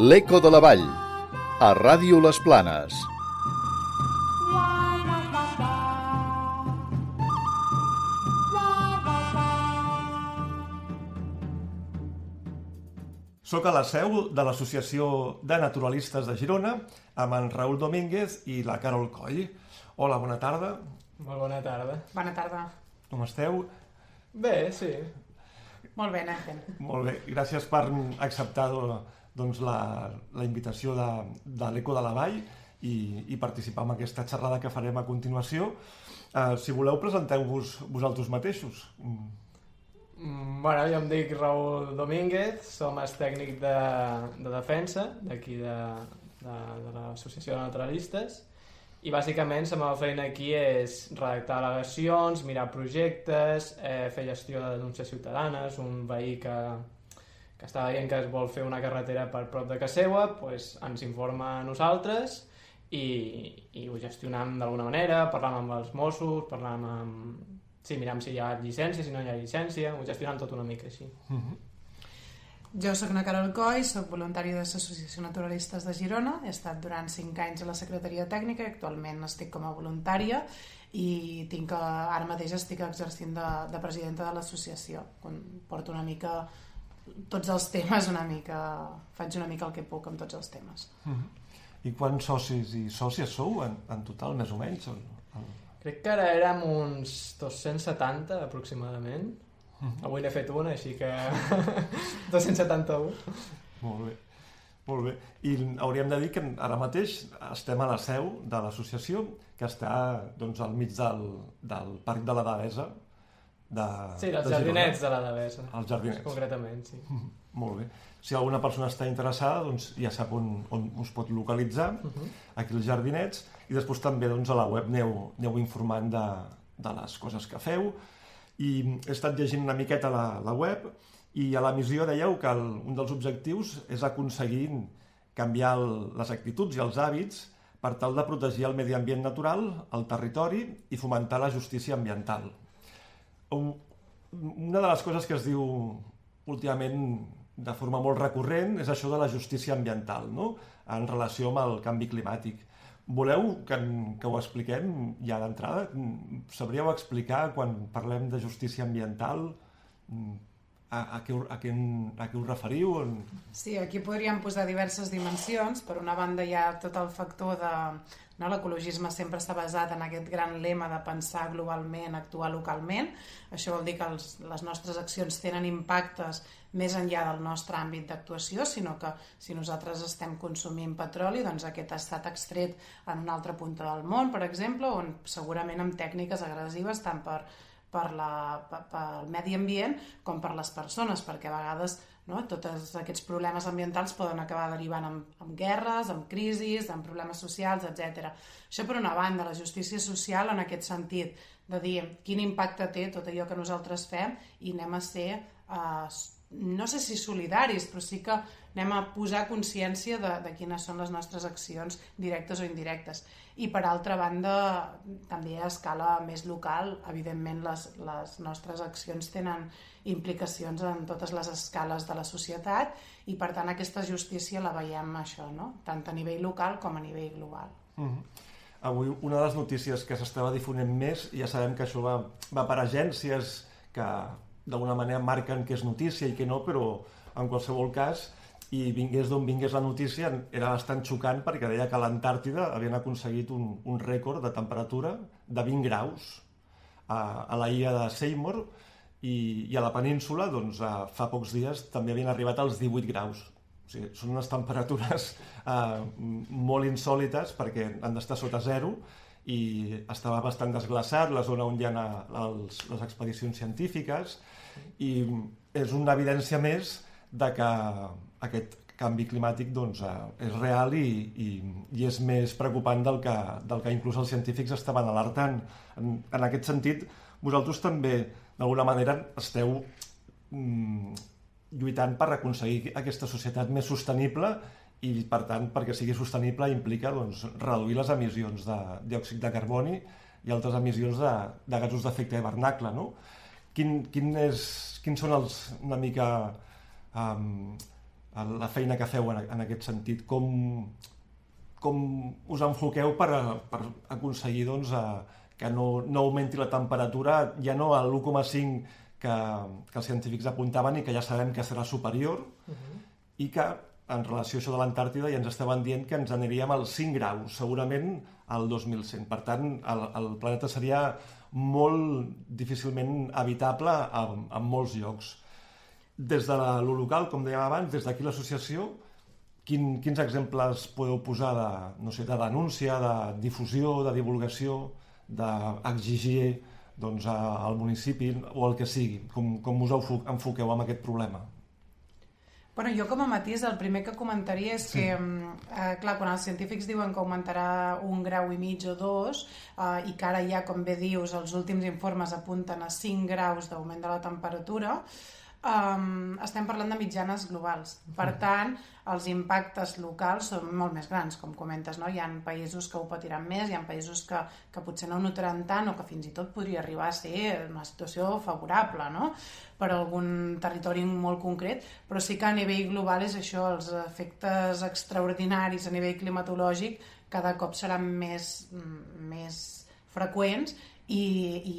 L'Eco de la Vall, a Ràdio Les Planes. Soc a la seu de l'Associació de Naturalistes de Girona amb en Raül Domínguez i la Carol Coll. Hola, bona tarda. Molt bona tarda. Bona tarda. Com esteu? Bé, sí. Molt bé, anem Molt bé. Gràcies per acceptar doncs, la, la invitació de, de l'Eco de la Vall i, i participar en aquesta xerrada que farem a continuació. Uh, si voleu, presenteu-vos vosaltres mateixos. Mm, bueno, jo em dic Raül Domínguez, som el tècnic de, de defensa d'aquí de, de, de l'Associació de Naturalistes i bàsicament la meva feina aquí és redactar al·legacions, mirar projectes, eh, fer gestió de denúncies ciutadanes, un veí que, que està veient que es vol fer una carretera per prop de casa seva, pues, ens informa a nosaltres i, i ho gestionam d'alguna manera, parlant amb els Mossos, parlant amb Sí, mirem si hi ha llicència, si no hi ha llicència, ho gestionem tot una mica així. Uh Mhm. -huh. Jo sóc na Carol Coy, sóc voluntari de l'Associació Naturalistes de Girona, he estat durant 5 anys a la Secretaria Tècnica i actualment estic com a voluntària i tinc, ara mateix estic exercint de, de presidenta de l'associació. Porto una mica tots els temes una mica... faig una mica el que puc amb tots els temes. Uh -huh. I quants socis i sòcies sou en, en total, més o menys? El, el... Crec que ara érem uns 270 aproximadament. Uh -huh. Avui n'he fet una, així que 271. Molt bé. Molt bé. I hauríem de dir que ara mateix estem a la seu de l'associació, que està doncs, al mig del, del Parc de la Devesa. De, sí, dels de jardinets de la Devesa. Els jardinets. Concretament, sí. Molt bé. Si alguna persona està interessada, doncs ja sap on, on us pot localitzar, uh -huh. aquí els jardinets, i després també doncs, a la web aneu, aneu informant de, de les coses que feu. I he estat llegint una miqueta la, la web i a la missió dèieu que el, un dels objectius és aconseguir canviar el, les actituds i els hàbits per tal de protegir el medi ambient natural, el territori i fomentar la justícia ambiental. Una de les coses que es diu últimament de forma molt recurrent és això de la justícia ambiental, no? en relació amb el canvi climàtic. Voleu que, que ho expliquem ja d'entrada? Sabríeu explicar, quan parlem de justícia ambiental, a, a, què, a, què, a què us referiu? Sí, aquí podríem posar diverses dimensions. Per una banda hi ha tot el factor de... No, L'ecologisme sempre està basat en aquest gran lema de pensar globalment, actuar localment. Això vol dir que els, les nostres accions tenen impactes més enllà del nostre àmbit d'actuació, sinó que si nosaltres estem consumint petroli, doncs aquest ha estat extret en una altra punta del món, per exemple, on segurament amb tècniques agressives tant per, per la, per, pel medi ambient com per les persones, perquè a vegades no, tots aquests problemes ambientals poden acabar derivant en, en guerres, en crisis, en problemes socials, etc. Això per una banda, la justícia social en aquest sentit, de dir quin impacte té tot allò que nosaltres fem i anem a ser eh, no sé si solidaris, però sí que anem a posar consciència de, de quines són les nostres accions directes o indirectes. I per altra banda, també a escala més local, evidentment les, les nostres accions tenen implicacions en totes les escales de la societat i per tant aquesta justícia la veiem això, no? tant a nivell local com a nivell global. Mm -hmm. Avui una de les notícies que s'estava difonent més, ja sabem que això va, va per agències que d'alguna manera marquen que és notícia i que no, però en qualsevol cas, i vingués d'on vingués la notícia, era bastant xocant perquè deia que a l'Antàrtida havien aconseguit un, un rècord de temperatura de 20 graus a, a la illa de Seymour i, i a la península, doncs, fa pocs dies també havien arribat als 18 graus. O sigui, són unes temperatures eh, molt insòlites perquè han d'estar sota zero i estava bastant desglaçat la zona on hi ha els, les expedicions científiques i és una evidència més de que aquest canvi climàtic doncs, eh, és real i, i, i és més preocupant del que, del que inclús els científics estaven alertant. En, en aquest sentit, vosaltres també, d'alguna manera, esteu mm, lluitant per aconseguir aquesta societat més sostenible i, per tant, perquè sigui sostenible implica doncs, reduir les emissions de diòxid de carboni i altres emissions de, de gasos d'efecte hivernacle. No? Quin, quin és, quins són els, una mica um, la feina que feu en, en aquest sentit, com, com us enfoqueu per, per aconseguir doncs, a, que no, no augmenti la temperatura, ja no a l'1,5 que, que els científics apuntaven i que ja sabem que serà superior, uh -huh. i que en relació a això de l'Antàrtida ja ens estaven dient que ens aniríem als 5 graus, segurament al 2100. Per tant, el, el planeta seria molt difícilment habitable en, en molts llocs. Des de la, lo local, com dèiem abans, des d'aquí l'associació, quin, quins exemples podeu posar de, no sé, de denúncia, de difusió, de divulgació, d'exigir doncs, al municipi o el que sigui? Com, com us enfoqueu amb aquest problema? Bueno, jo com a matís el primer que comentaria és sí. que, eh, clar, quan els científics diuen que augmentarà un grau i mig o dos eh, i que ara ja, com bé dius, els últims informes apunten a 5 graus d'augment de la temperatura, um, estem parlant de mitjanes globals. Per tant, els impactes locals són molt més grans, com comentes, no? Hi ha països que ho patiran més, hi ha països que, que potser no ho notaran tant o que fins i tot podria arribar a ser una situació favorable, no? per algun territori molt concret, però sí que a nivell global és això, els efectes extraordinaris a nivell climatològic cada cop seran més, més freqüents i, i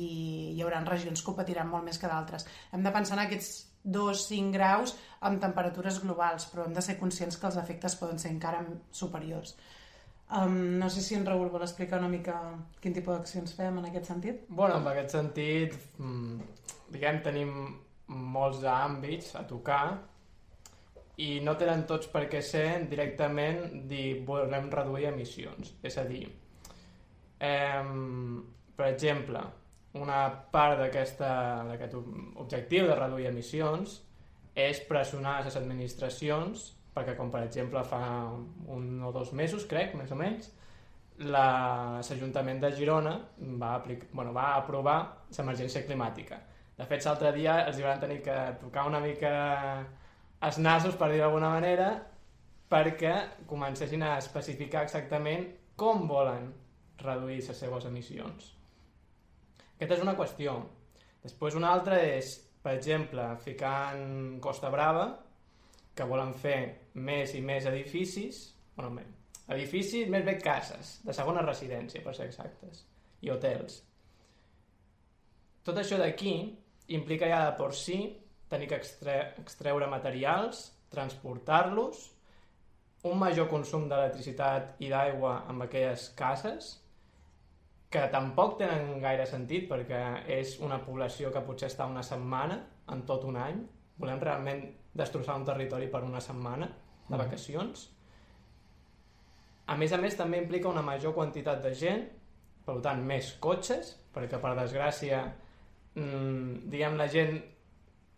hi haurà regions que ho patiran molt més que d'altres. Hem de pensar en aquests 2-5 graus amb temperatures globals, però hem de ser conscients que els efectes poden ser encara superiors. Um, no sé si en Raül vol explicar una mica quin tipus d'accions fem en aquest sentit. Bueno, en aquest sentit, mm, diguem, tenim molts àmbits a tocar i no tenen tots per què ser directament dir volem reduir emissions. És a dir, eh, per exemple, una part d'aquest objectiu de reduir emissions és pressionar les administracions perquè com per exemple fa un o dos mesos, crec, més o menys, l'Ajuntament de Girona va, aplicar, bueno, va aprovar l'emergència climàtica. De fet, l'altre dia els hi van tenir que tocar una mica els nassos, per dir d'alguna manera, perquè comencessin a especificar exactament com volen reduir les seves emissions. Aquesta és una qüestió. Després una altra és, per exemple, ficar en Costa Brava, que volen fer més i més edificis, bueno, edificis, més bé cases, de segona residència, per ser exactes, i hotels. Tot això d'aquí implica ja de por si tenir que extre extreure materials, transportar-los, un major consum d'electricitat i d'aigua amb aquelles cases, que tampoc tenen gaire sentit perquè és una població que potser està una setmana en tot un any. Volem realment destrossar un territori per una setmana de mm-hmm. vacacions. A més a més també implica una major quantitat de gent, per tant més cotxes, perquè per desgràcia mmm, diguem la gent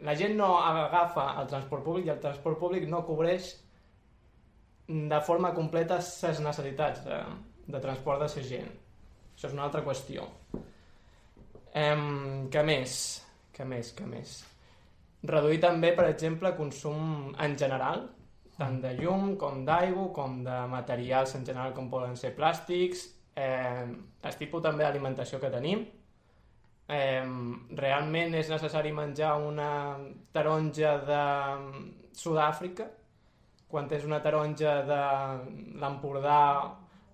la gent no agafa el transport públic i el transport públic no cobreix de forma completa les necessitats de, de transport de la gent. Això és una altra qüestió. Um, què més? Què més? Què més? Reduir també, per exemple, consum en general, tant de llum com d'aigua, com de materials en general com poden ser plàstics, eh, el tipus també d'alimentació que tenim. Eh, realment és necessari menjar una taronja de Sud-àfrica quan és una taronja de l'Empordà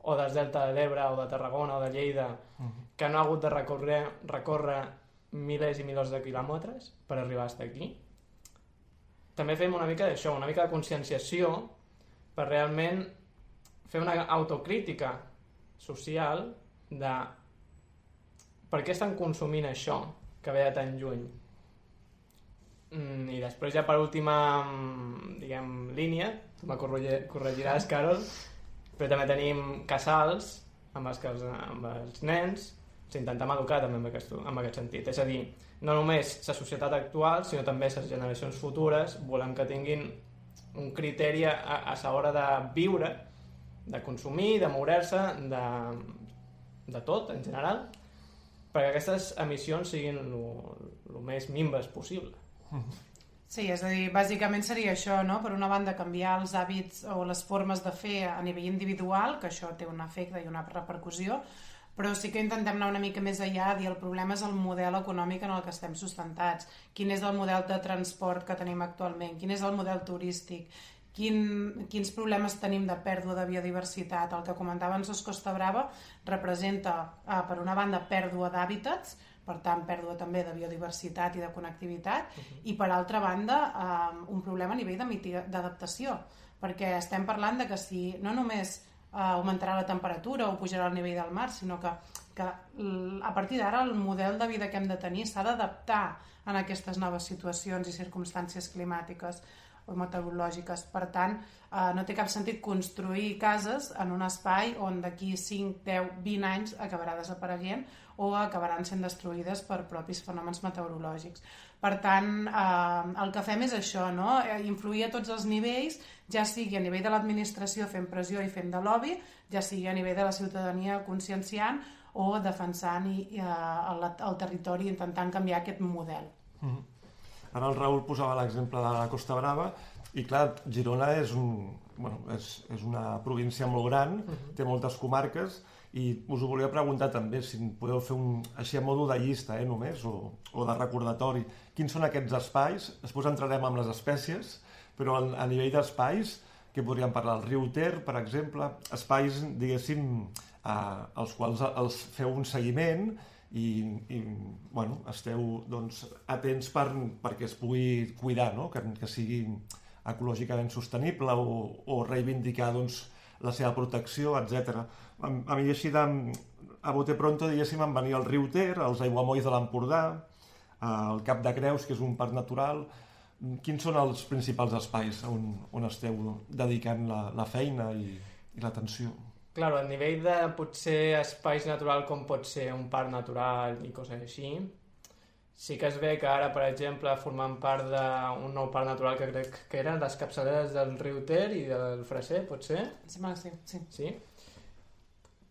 o del Delta de l'Ebre o de Tarragona o de Lleida uh -huh. que no ha hagut de recórrer, recórrer milers i milers de quilòmetres per arribar fins aquí. També fem una mica d'això, una mica de conscienciació per realment fer una autocrítica social de per què estan consumint això que ve de tan lluny. Mm, I després ja per última mm, diguem, línia, tu me corregiràs, Carol, però també tenim casals amb els, que els, amb els nens s'intentem educar també en aquest, en aquest sentit. És a dir, no només la societat actual, sinó també les generacions futures volem que tinguin un criteri a, a l'hora de viure, de consumir, de moure's, de, de tot en general, perquè aquestes emissions siguin el més mimbes possible. Sí, és a dir, bàsicament seria això, no? Per una banda, canviar els hàbits o les formes de fer a nivell individual, que això té un efecte i una repercussió, però sí que intentem anar una mica més allà, dir el problema és el model econòmic en el que estem sustentats, quin és el model de transport que tenim actualment, quin és el model turístic, quin, quins problemes tenim de pèrdua de biodiversitat. El que comentava en Sos Costa Brava representa, eh, per una banda, pèrdua d'hàbitats, per tant, pèrdua també de biodiversitat i de connectivitat, uh -huh. i per altra banda, eh, un problema a nivell d'adaptació, perquè estem parlant de que si no només eh, augmentarà la temperatura o pujarà el nivell del mar, sinó que, que a partir d'ara el model de vida que hem de tenir s'ha d'adaptar en aquestes noves situacions i circumstàncies climàtiques o meteorològiques. Per tant, eh, no té cap sentit construir cases en un espai on d'aquí 5, 10, 20 anys acabarà desapareguent o acabaran sent destruïdes per propis fenòmens meteorològics. Per tant, eh, el que fem és això, no? Eh, influir a tots els nivells, ja sigui a nivell de l'administració fent pressió i fent de lobby, ja sigui a nivell de la ciutadania conscienciant o defensant i, i, eh, el, el territori intentant canviar aquest model. Mm -hmm. Ara el Raül posava l'exemple de la Costa Brava i clar, Girona és, un, bueno, és, és una província molt gran, uh -huh. té moltes comarques i us ho volia preguntar també si podeu fer un, així a modo de llista eh, només o, o de recordatori. Quins són aquests espais? Després entrarem amb les espècies, però a, a nivell d'espais que podríem parlar? El riu Ter, per exemple, espais, diguéssim, eh, als quals els feu un seguiment i, i bueno, esteu doncs, atents per, perquè es pugui cuidar, no? que, que sigui ecològicament sostenible o, o reivindicar doncs, la seva protecció, etc. A, a mi així de, a bote pronto, diguéssim, em venia el riu Ter, els aiguamolls de l'Empordà, el Cap de Creus, que és un parc natural. Quins són els principals espais on, on esteu dedicant la, la feina i, i l'atenció? Claro, a nivell de potser espais natural com pot ser un parc natural i coses així, sí que es ve que ara, per exemple, formant part d'un nou parc natural que crec que eren les capçaleres del riu Ter i del Freser, pot ser? Sembla que sí, sí. Sí?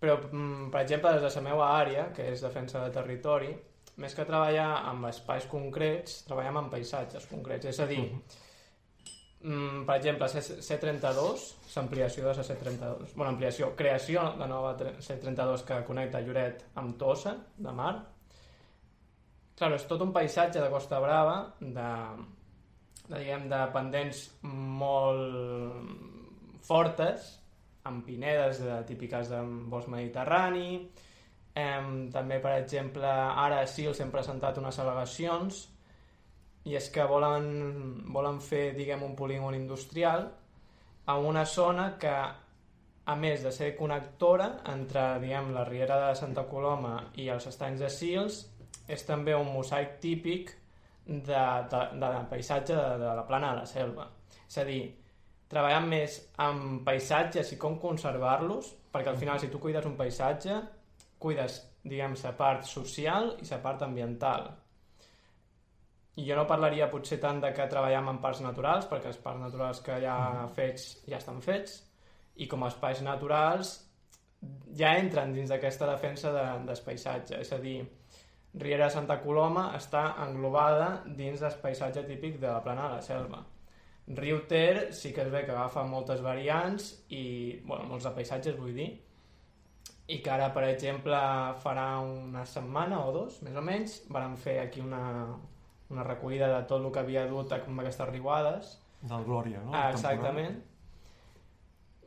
Però, mm, per exemple, des de la meva àrea, que és defensa de territori, més que treballar amb espais concrets, treballem amb paisatges concrets. És a dir, -huh Mm, per exemple, C32, l'ampliació de la C32, bueno, ampliació, creació de nova C32 que connecta Lloret amb Tossa, de mar. Claro, és tot un paisatge de Costa Brava, de, de, diguem, de pendents molt fortes, amb pinedes de, típiques de bosc mediterrani, eh, també, per exemple, ara sí els hem presentat unes al·legacions i és que volen, volen fer, diguem, un polígon industrial a una zona que, a més de ser connectora entre, diguem, la Riera de Santa Coloma i els estanys de Sils, és també un mosaic típic de, de, de paisatge de, de la plana de la selva. És a dir, treballant més amb paisatges i com conservar-los, perquè al final si tu cuides un paisatge, cuides, diguem, la part social i la part ambiental i jo no parlaria potser tant de que treballem en parcs naturals, perquè els parcs naturals que ja fets ja estan fets, i com a espais naturals ja entren dins d'aquesta defensa de, del paisatge. És a dir, Riera Santa Coloma està englobada dins del paisatge típic de la plana de la selva. Riu Ter sí que es ve que agafa moltes variants i, bueno, molts de paisatges vull dir, i que ara, per exemple, farà una setmana o dos, més o menys, vàrem fer aquí una, una recollida de tot el que havia dut amb aquestes riuades. Del Glòria, no? Ah, exactament.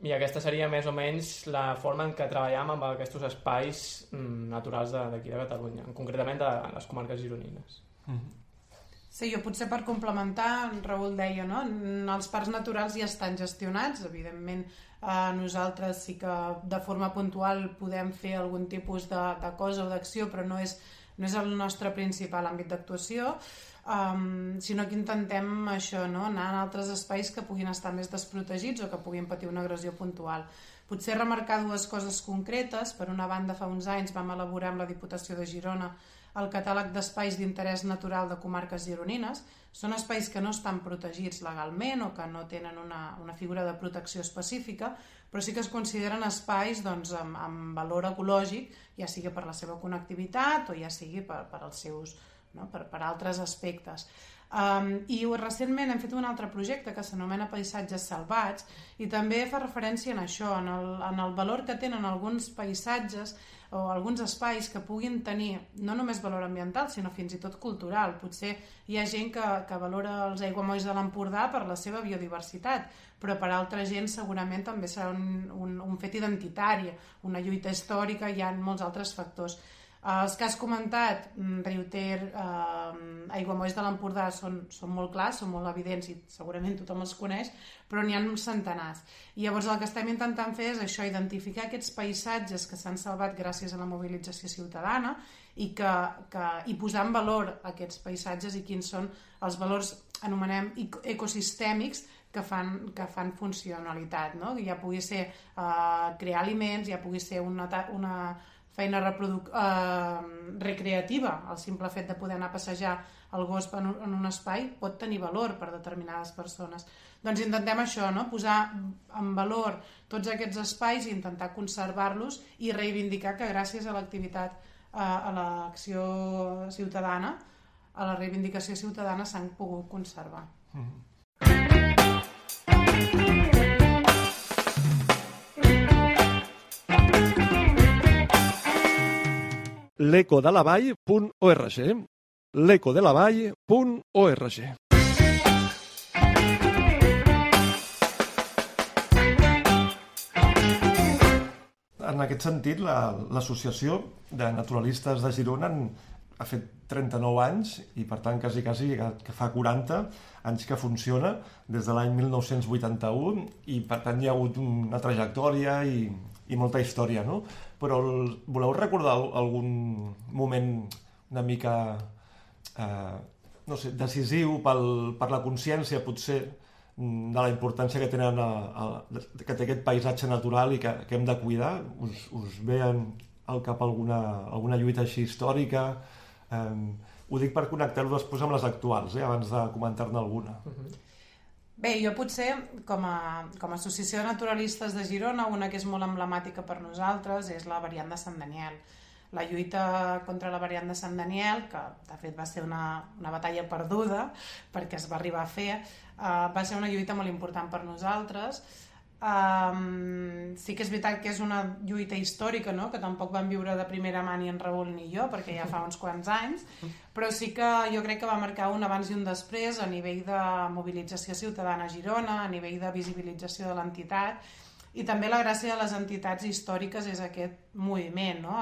I aquesta seria més o menys la forma en què treballem amb aquests espais mm, naturals d'aquí de, Catalunya, concretament de les comarques gironines. Mm -hmm. Sí, jo potser per complementar, en Raül deia, no? Els parcs naturals ja estan gestionats, evidentment eh, nosaltres sí que de forma puntual podem fer algun tipus de, de cosa o d'acció, però no és, no és el nostre principal àmbit d'actuació um, sinó que intentem això, no? anar en altres espais que puguin estar més desprotegits o que puguin patir una agressió puntual. Potser remarcar dues coses concretes. Per una banda, fa uns anys vam elaborar amb la Diputació de Girona el catàleg d'espais d'interès natural de comarques gironines. Són espais que no estan protegits legalment o que no tenen una, una figura de protecció específica, però sí que es consideren espais doncs, amb, amb valor ecològic, ja sigui per la seva connectivitat o ja sigui per, per els seus no? per, per altres aspectes. Um, I recentment hem fet un altre projecte que s'anomena Paisatges Salvats i també fa referència en això, en el, en el valor que tenen alguns paisatges o alguns espais que puguin tenir no només valor ambiental, sinó fins i tot cultural. Potser hi ha gent que, que valora els aiguamolls de l'Empordà per la seva biodiversitat, però per altra gent segurament també serà un, un, un fet identitari, una lluita històrica, hi ha molts altres factors. Els que has comentat, mm, Riu Ter, eh, Aiguamolls de l'Empordà, són, són molt clars, són molt evidents i segurament tothom els coneix, però n'hi ha uns centenars. I llavors el que estem intentant fer és això, identificar aquests paisatges que s'han salvat gràcies a la mobilització ciutadana i, que, que, i posar en valor aquests paisatges i quins són els valors, anomenem, ecosistèmics que fan, que fan funcionalitat, no? ja pugui ser eh, crear aliments, ja pugui ser una, una feina reproduc eh, recreativa, el simple fet de poder anar a passejar el gos en un, espai pot tenir valor per determinades persones. Doncs intentem això, no? posar en valor tots aquests espais i intentar conservar-los i reivindicar que gràcies a l'activitat, eh, a l'acció ciutadana, a la reivindicació ciutadana s'han pogut conservar. Mm -hmm. l'ecodelavall.org l'ecodelavall.org En aquest sentit, l'associació la, de naturalistes de Girona ha fet 39 anys i per tant quasi, quasi que fa 40 anys que funciona des de l'any 1981 i per tant hi ha hagut una trajectòria i, i molta història, no? Però el, voleu recordar algun moment una mica eh, no sé, decisiu pel, per la consciència potser de la importància que tenen a, a, que té aquest paisatge natural i que, que hem de cuidar? Us, us ve al cap alguna, alguna lluita així històrica? Eh, ho dic per connectar-ho després amb les actuals, eh, abans de comentar-ne alguna. Uh -huh. Bé, jo potser, com a, com a associació de naturalistes de Girona, una que és molt emblemàtica per nosaltres és la variant de Sant Daniel. La lluita contra la variant de Sant Daniel, que de fet va ser una, una batalla perduda perquè es va arribar a fer, uh, va ser una lluita molt important per nosaltres, Um, sí que és veritat que és una lluita històrica, no? que tampoc vam viure de primera mà ni en Raül ni jo, perquè ja fa uns quants anys, però sí que jo crec que va marcar un abans i un després a nivell de mobilització ciutadana a Girona, a nivell de visibilització de l'entitat, i també la gràcia de les entitats històriques és aquest moviment, no?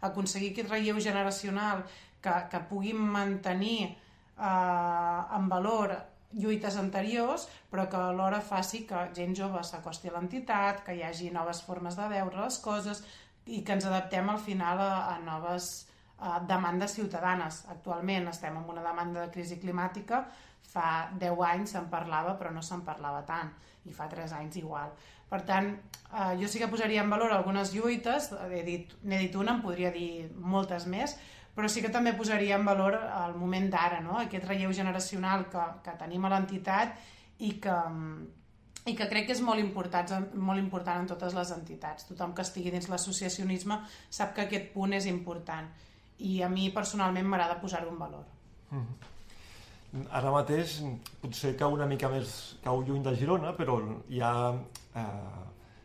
aconseguir aquest relleu generacional que, que pugui mantenir eh, en valor lluites anteriors, però que alhora faci que gent jove s'acosti a l'entitat, que hi hagi noves formes de veure les coses i que ens adaptem al final a, a noves a demandes ciutadanes. Actualment estem en una demanda de crisi climàtica, fa 10 anys se'n parlava però no se'n parlava tant i fa 3 anys igual. Per tant, eh, jo sí que posaria en valor algunes lluites, n'he dit, dit una, en podria dir moltes més, però sí que també posaria en valor el moment d'ara, no? aquest relleu generacional que, que tenim a l'entitat i que, i que crec que és molt important, molt important en totes les entitats. Tothom que estigui dins l'associacionisme sap que aquest punt és important i a mi personalment m'agrada posar-ho en valor. Mm -hmm. Ara mateix potser cau una mica més, cau lluny de Girona, però hi ha, eh,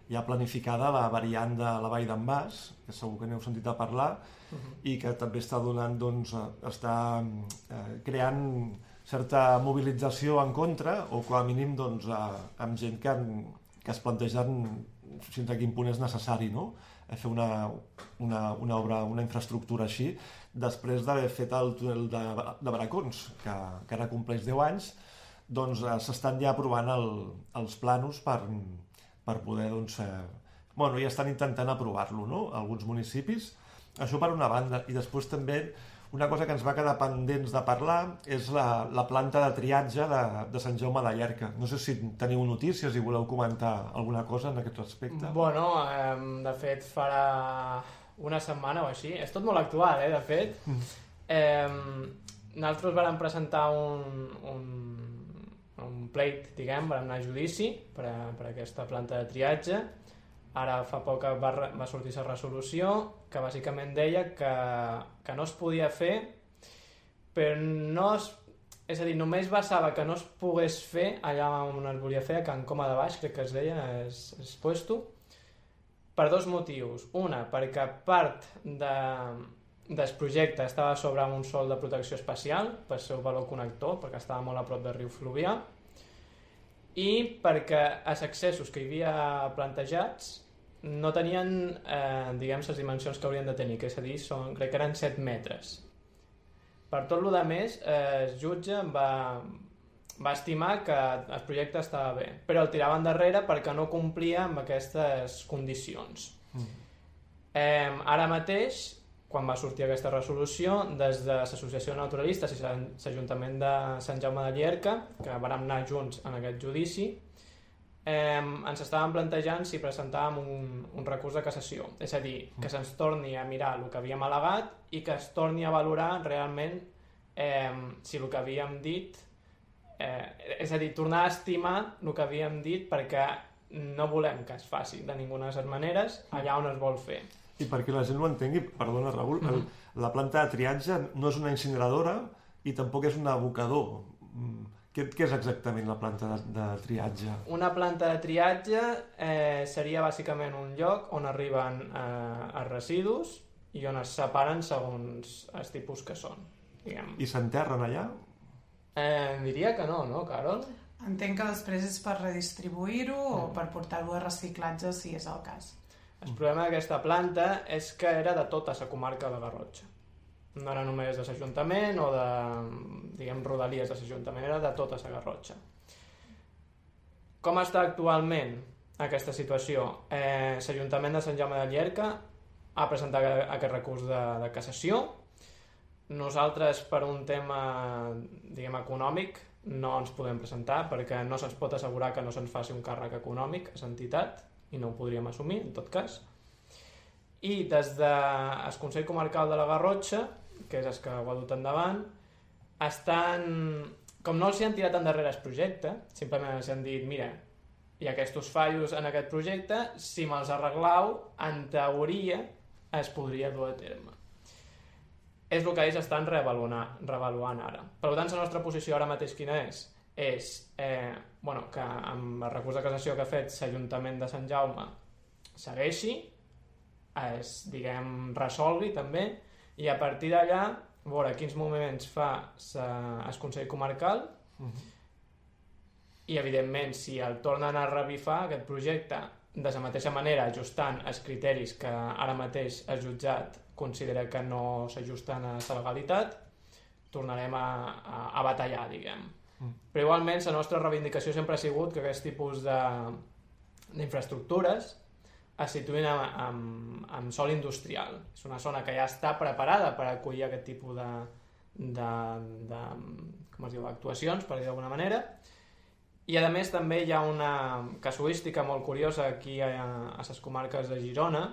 hi ha planificada la variant de la Vall d'en Bas, que segur que n'heu sentit a parlar, uh -huh. i que també està donant, doncs, està eh, creant certa mobilització en contra, o com a mínim doncs, eh, amb gent que, que es plantegen fins a quin punt és necessari no? fer una, una, una obra, una infraestructura així, després d'haver fet el túnel de, de Baracons, que, que ara compleix 10 anys, doncs eh, s'estan ja aprovant el, els planos per, per poder, doncs, eh, bueno, ja estan intentant aprovar-lo, no?, alguns municipis, això per una banda. I després també una cosa que ens va quedar pendents de parlar és la, la planta de triatge de, de Sant Jaume de Llerca. No sé si teniu notícies i voleu comentar alguna cosa en aquest respecte. Bueno, eh, de fet farà una setmana o així. És tot molt actual, eh, de fet. Eh, nosaltres vam presentar un, un, pleit, diguem, vam anar a judici per, a, per a aquesta planta de triatge Ara fa poc va, va sortir la resolució que bàsicament deia que, que no es podia fer però no es, és a dir, només basava que no es pogués fer allà on es volia fer, a Can Coma de Baix, crec que es deia, és, és puesto, per dos motius. Una, perquè part de, del projecte estava sobre un sol de protecció especial, per seu valor connector, perquè estava molt a prop del riu Fluvià, i perquè els accessos que hi havia plantejats no tenien, eh, diguem, les dimensions que haurien de tenir, que és a dir, són, crec que eren 7 metres. Per tot el que més, eh, el jutge va, va estimar que el projecte estava bé, però el tirava endarrere perquè no complia amb aquestes condicions. Mm. Eh, ara mateix, quan va sortir aquesta resolució, des de l'Associació de Naturalistes i l'Ajuntament de Sant Jaume de Llierca, que vam anar junts en aquest judici, eh, ens estàvem plantejant si presentàvem un, un recurs de cassació. És a dir, que se'ns torni a mirar el que havíem al·legat i que es torni a valorar realment eh, si el que havíem dit eh, és a dir, tornar a estimar el que havíem dit perquè no volem que es faci de ninguna de les maneres allà on es vol fer. I perquè la gent ho entengui, perdona Raül, mm -hmm. el, la planta de triatge no és una incineradora i tampoc és un abocador. Mm, què, què és exactament la planta de, de triatge? Una planta de triatge eh, seria bàsicament un lloc on arriben eh, els residus i on es separen segons els tipus que són. Diguem. I s'enterren allà? Eh, diria que no, no, Carol? Entenc que després és per redistribuir-ho mm. o per portar-ho a reciclatge, si és el cas. El problema d'aquesta planta és que era de tota la comarca de Garrotxa. No era només de l'Ajuntament o de, diguem, rodalies de l'Ajuntament, era de tota la Garrotxa. Com està actualment aquesta situació? Eh, L'Ajuntament de Sant Jaume de Llierca ha presentat aquest recurs de, de cassació, nosaltres, per un tema diguem, econòmic, no ens podem presentar perquè no se'ns pot assegurar que no se'ns faci un càrrec econòmic a l'entitat i no ho podríem assumir, en tot cas. I des del de Consell Comarcal de la Garrotxa, que és el que ho ha dut endavant, estan... Com no els hi han tirat endarrere el projecte, simplement els han dit, mira, hi ha aquests fallos en aquest projecte, si me'ls arreglau, en teoria es podria dur a terme és el que ells estan reavaluant ara. Per tant, la nostra posició ara mateix quina és? És eh, bueno, que amb el recurs de cassació que ha fet l'Ajuntament de Sant Jaume segueixi, es, diguem, resolgui també, i a partir d'allà veure quins moviments fa el Consell Comarcal uh. -huh. i, evidentment, si el tornen a revifar aquest projecte de la mateixa manera, ajustant els criteris que ara mateix el jutjat considera que no s'ajusten a la legalitat, tornarem a, a, a batallar, diguem. Mm. Però igualment la nostra reivindicació sempre ha sigut que aquest tipus d'infraestructures es situïn en, en sol industrial. És una zona que ja està preparada per acollir aquest tipus de, de, de com es diu, actuacions, per dir d'alguna manera, i a més també hi ha una casuística molt curiosa aquí a, a les comarques de Girona,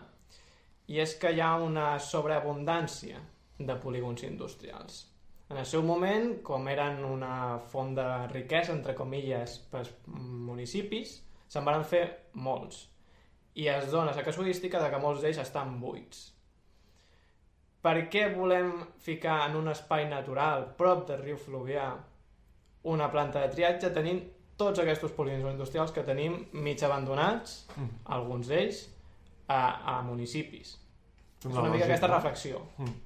i és que hi ha una sobreabundància de polígons industrials. En el seu moment, com eren una font de riquesa, entre comilles, pels municipis, se'n van fer molts. I es dona la casuística de que molts d'ells estan buits. Per què volem ficar en un espai natural, prop del riu Fluvià, una planta de triatge tenint tots aquests polígons industrials que tenim mig abandonats, mm. alguns d'ells, a, a municipis. Sembla és una mica aquesta reflexió. Mm.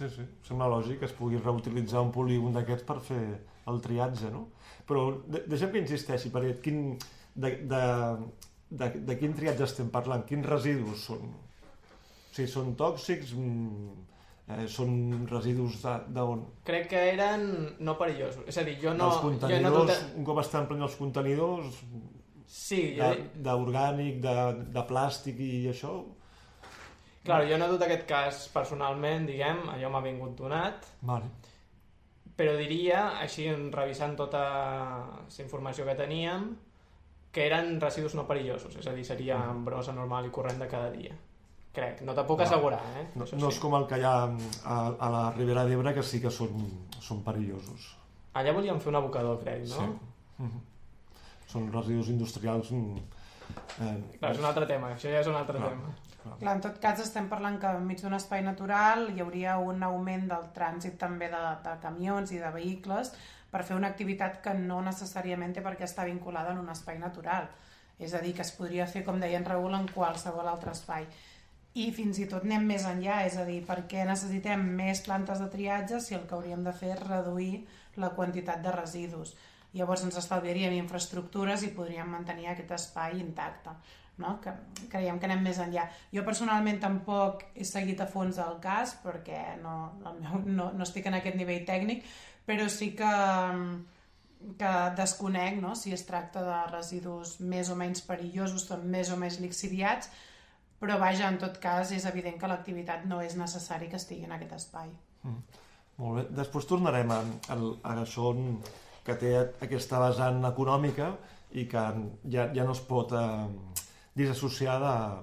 Sí, sí, sembla lògic que es pugui reutilitzar un polígon d'aquests per fer el triatge, no? Però de, deixem que insisteixi, perquè quin, de, de, de, de quin triatge estem parlant? Quins residus són? O sigui, són tòxics? Mm, eh, són residus d'on? Crec que eren no perillosos. És a dir, jo no... Els contenidors, jo no un cop estan plenint els contenidors, Sí, d'orgànic, de, de, de plàstic i això... Clar, jo no he dut aquest cas personalment, diguem, allò m'ha vingut donat. Vale. Però diria, així revisant tota la informació que teníem, que eren residus no perillosos, és a dir, seria mm. brossa normal i corrent de cada dia. Crec, no te puc no. assegurar, eh? No, no és com el que hi ha a, a la Ribera d'Ebre, que sí que són, són perillosos. Allà volíem fer un abocador, crec, no? Sí. Mm -hmm són residus industrials... Mm, eh, clar, és un altre tema, això ja és un altre clar, tema. Clar. clar, en tot cas estem parlant que enmig d'un espai natural hi hauria un augment del trànsit també de, de camions i de vehicles per fer una activitat que no necessàriament té perquè està vinculada en un espai natural. És a dir, que es podria fer, com deia en Raül, en qualsevol altre espai. I fins i tot anem més enllà, és a dir, per què necessitem més plantes de triatge si el que hauríem de fer és reduir la quantitat de residus. Llavors ens estalviaríem infraestructures i podríem mantenir aquest espai intacte. No? Que creiem que anem més enllà. Jo personalment tampoc he seguit a fons el cas perquè no, no, no, no estic en aquest nivell tècnic, però sí que, que desconec no? si es tracta de residus més o menys perillosos, són més o menys lixiviats, però vaja, en tot cas, és evident que l'activitat no és necessari que estigui en aquest espai. Mm. Molt bé. Després tornarem a, a, a això que té aquesta vessant econòmica i que ja, ja no es pot eh,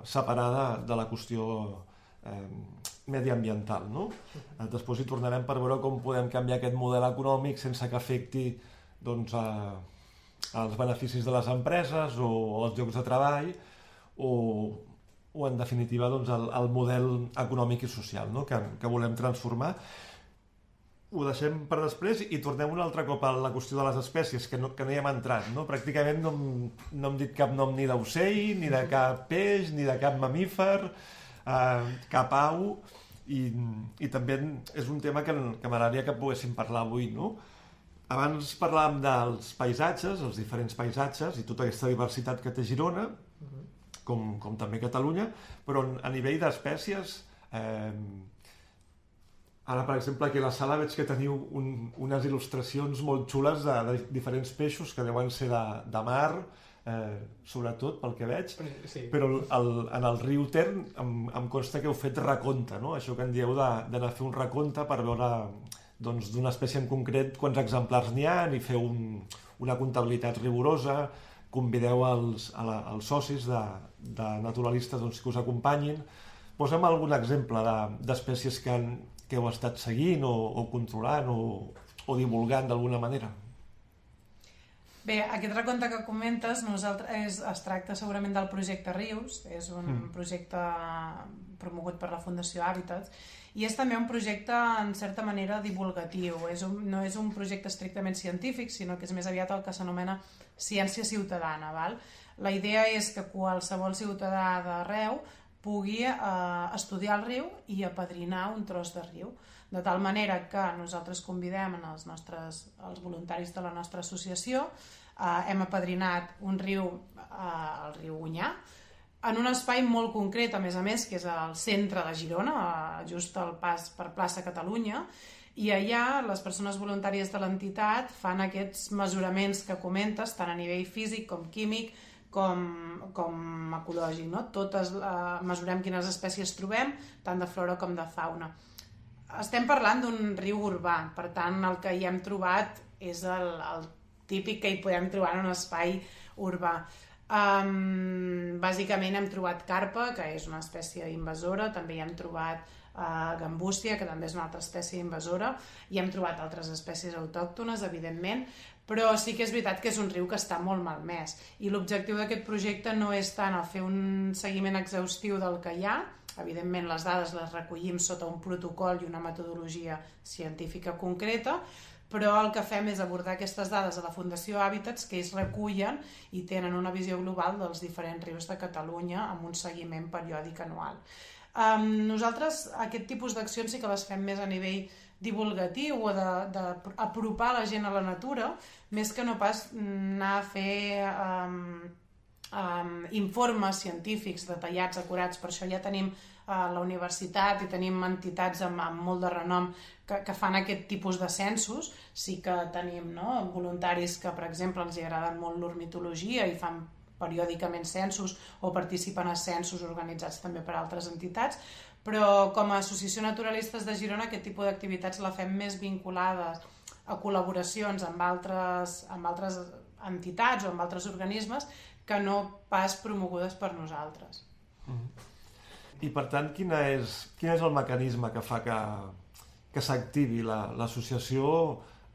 separar de, de la qüestió eh, mediambiental. No? Eh, després hi tornarem per veure com podem canviar aquest model econòmic sense que afecti doncs, a, als beneficis de les empreses o als llocs de treball o, o en definitiva doncs, el, el model econòmic i social no? que, que volem transformar ho deixem per després i tornem un altre cop a la qüestió de les espècies, que no, que no hi hem entrat. No? Pràcticament no, no hem dit cap nom ni d'ocell, ni de cap peix, ni de cap mamífer, eh, cap au, i, i també és un tema que, que m'agradaria que poguéssim parlar avui. No? Abans parlàvem dels paisatges, els diferents paisatges i tota aquesta diversitat que té Girona, com, com també Catalunya, però a nivell d'espècies... Eh, Ara, per exemple, aquí a la sala veig que teniu un, unes il·lustracions molt xules de, de diferents peixos que deuen ser de, de mar, eh, sobretot pel que veig, sí. però el, en el riu Ter em, em consta que heu fet recompte, no? això que en dieu d'anar a fer un recompte per veure doncs, d'una espècie en concret quants exemplars n'hi ha i fer un, una comptabilitat rigorosa, convideu els, a la, als socis de, de naturalistes doncs, que us acompanyin. Posa'm algun exemple d'espècies de, que, han, que heu estat seguint o, o controlant o, o divulgant d'alguna manera. Bé, aquest recompte que comentes nosaltres, és, es tracta segurament del projecte Rius, és un mm. projecte promogut per la Fundació Hàbitats, i és també un projecte en certa manera divulgatiu, és un, no és un projecte estrictament científic, sinó que és més aviat el que s'anomena ciència ciutadana. Val? La idea és que qualsevol ciutadà d'arreu pugui eh, estudiar el riu i apadrinar un tros de riu. De tal manera que nosaltres convidem els, nostres, els voluntaris de la nostra associació, eh, hem apadrinat un riu, eh, el riu Gunyà, en un espai molt concret, a més a més, que és al centre de Girona, eh, just al pas per plaça Catalunya, i allà les persones voluntàries de l'entitat fan aquests mesuraments que comentes, tant a nivell físic com químic, com, com ecològic. No? Totes eh, mesurem quines espècies trobem, tant de flora com de fauna. Estem parlant d'un riu urbà, per tant el que hi hem trobat és el, el típic que hi podem trobar en un espai urbà. Um, bàsicament hem trobat carpa, que és una espècie invasora, també hi hem trobat uh, gambústia, que també és una altra espècie invasora, i hem trobat altres espècies autòctones, evidentment, però sí que és veritat que és un riu que està molt malmès i l'objectiu d'aquest projecte no és tant el fer un seguiment exhaustiu del que hi ha, evidentment les dades les recollim sota un protocol i una metodologia científica concreta, però el que fem és abordar aquestes dades a la Fundació Hàbitats que ells recullen i tenen una visió global dels diferents rius de Catalunya amb un seguiment periòdic anual. Um, nosaltres aquest tipus d'accions sí que les fem més a nivell divulgatiu o d'apropar la gent a la natura, més que no pas anar a fer um, um, informes científics detallats, acurats. Per això ja tenim uh, la universitat i tenim entitats amb, amb molt de renom que, que fan aquest tipus de censos. Sí que tenim no, voluntaris que, per exemple, els agraden molt l'ornitologia i fan periòdicament censos o participen a censos organitzats també per altres entitats, però com a Associació Naturalistes de Girona aquest tipus d'activitats la fem més vinculades a col·laboracions amb altres, amb altres entitats o amb altres organismes que no pas promogudes per nosaltres. Mm -hmm. I per tant, quina és, quin és el mecanisme que fa que, que s'activi l'associació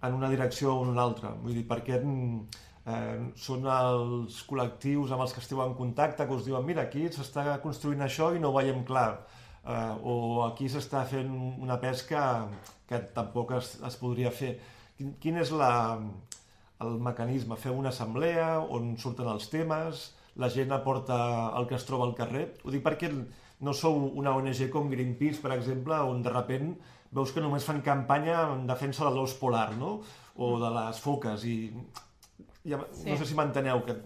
la, en una direcció o en una altra? Vull dir, perquè eh, són els col·lectius amb els que esteu en contacte que us diuen mira, aquí s'està construint això i no ho veiem clar eh, o aquí s'està fent una pesca que tampoc es, es podria fer. Quin, quin és la, el mecanisme? Fer una assemblea on surten els temes, la gent aporta el que es troba al carrer. Ho dic perquè no sou una ONG com Greenpeace, per exemple, on de repent veus que només fan campanya en defensa de l'os polar, no? O de les foques, i ja, sí. no sé si m'enteneu, que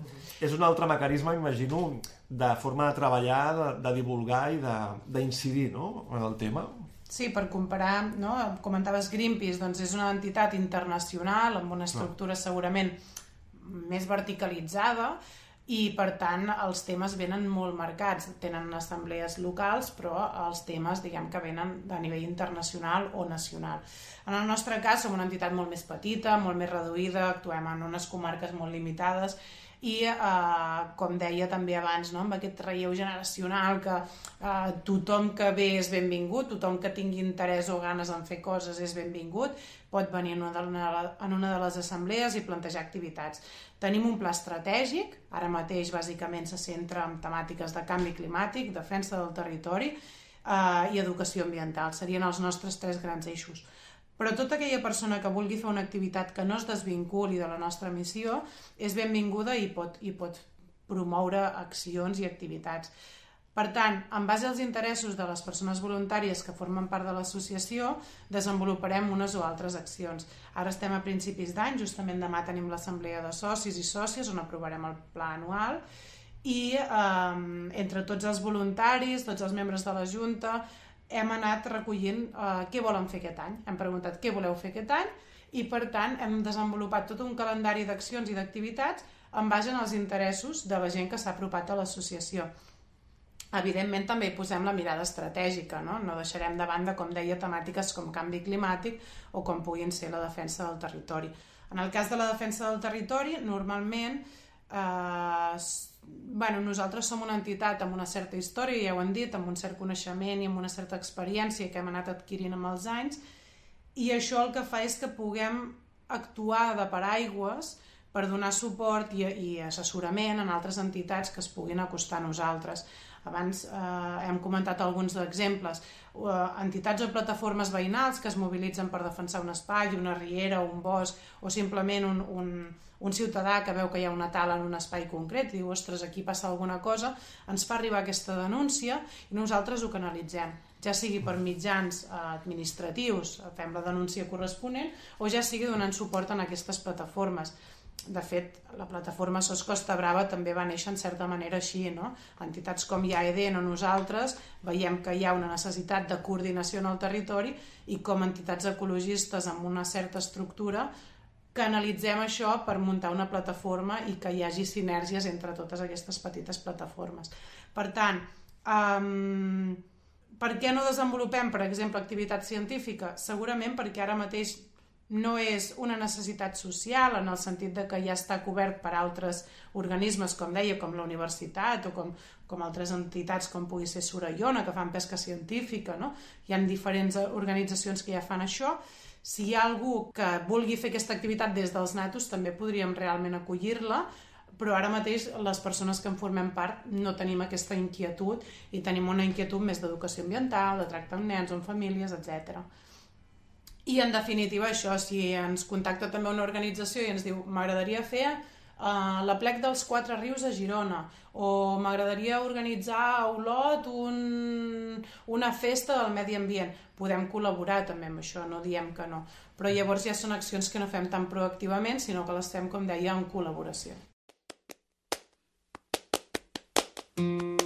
és un altre mecanisme, imagino, de forma de treballar, de, de divulgar i d'incidir no? en el tema. Sí, per comparar, no? comentaves Greenpeace, doncs és una entitat internacional amb una estructura segurament més verticalitzada i per tant els temes venen molt marcats, tenen assemblees locals però els temes diguem que venen de nivell internacional o nacional. En el nostre cas som una entitat molt més petita, molt més reduïda, actuem en unes comarques molt limitades i eh, com deia també abans no? amb aquest relleu generacional que eh, tothom que ve és benvingut tothom que tingui interès o ganes en fer coses és benvingut pot venir en una de, una, en una de les assemblees i plantejar activitats tenim un pla estratègic ara mateix bàsicament se centra en temàtiques de canvi climàtic defensa del territori eh, i educació ambiental serien els nostres tres grans eixos però tota aquella persona que vulgui fer una activitat que no es desvinculi de la nostra missió és benvinguda i pot, i pot promoure accions i activitats. Per tant, en base als interessos de les persones voluntàries que formen part de l'associació, desenvoluparem unes o altres accions. Ara estem a principis d'any, justament demà tenim l'assemblea de socis i sòcies on aprovarem el pla anual i eh, entre tots els voluntaris, tots els membres de la Junta, hem anat recollint eh, què volen fer aquest any. Hem preguntat què voleu fer aquest any i, per tant, hem desenvolupat tot un calendari d'accions i d'activitats en base als interessos de la gent que s'ha apropat a l'associació. Evidentment, també hi posem la mirada estratègica, no? No deixarem de banda, com deia, temàtiques com canvi climàtic o com puguin ser la defensa del territori. En el cas de la defensa del territori, normalment eh, bueno, nosaltres som una entitat amb una certa història, ja ho hem dit, amb un cert coneixement i amb una certa experiència que hem anat adquirint amb els anys, i això el que fa és que puguem actuar de paraigües per donar suport i, i assessorament en altres entitats que es puguin acostar a nosaltres. Abans eh, hem comentat alguns exemples. Eh, entitats o plataformes veïnals que es mobilitzen per defensar un espai, una riera, un bosc, o simplement un, un, un ciutadà que veu que hi ha una tala en un espai concret i diu, ostres, aquí passa alguna cosa, ens fa arribar aquesta denúncia i nosaltres ho canalitzem ja sigui per mitjans eh, administratius, fem la denúncia corresponent, o ja sigui donant suport en aquestes plataformes. De fet, la plataforma SOS Costa Brava també va néixer en certa manera així, no? Entitats com IAEDEN o nosaltres veiem que hi ha una necessitat de coordinació en el territori i com entitats ecologistes amb una certa estructura que analitzem això per muntar una plataforma i que hi hagi sinergies entre totes aquestes petites plataformes. Per tant, um, per què no desenvolupem, per exemple, activitat científica? Segurament perquè ara mateix no és una necessitat social en el sentit de que ja està cobert per altres organismes, com deia, com la universitat o com, com altres entitats com pugui ser Sorayona, que fan pesca científica, no? Hi ha diferents organitzacions que ja fan això si hi ha algú que vulgui fer aquesta activitat des dels natos, també podríem realment acollir-la, però ara mateix les persones que en formem part no tenim aquesta inquietud i tenim una inquietud més d'educació ambiental, de tracte amb nens, amb famílies, etc. I en definitiva això, si ens contacta també una organització i ens diu m'agradaria fer uh, la plec dels Quatre Rius a Girona o m'agradaria organitzar a Olot un, una festa del medi ambient. Podem col·laborar també amb això, no diem que no. Però llavors ja són accions que no fem tan proactivament, sinó que les fem, com deia, en col·laboració. Mm.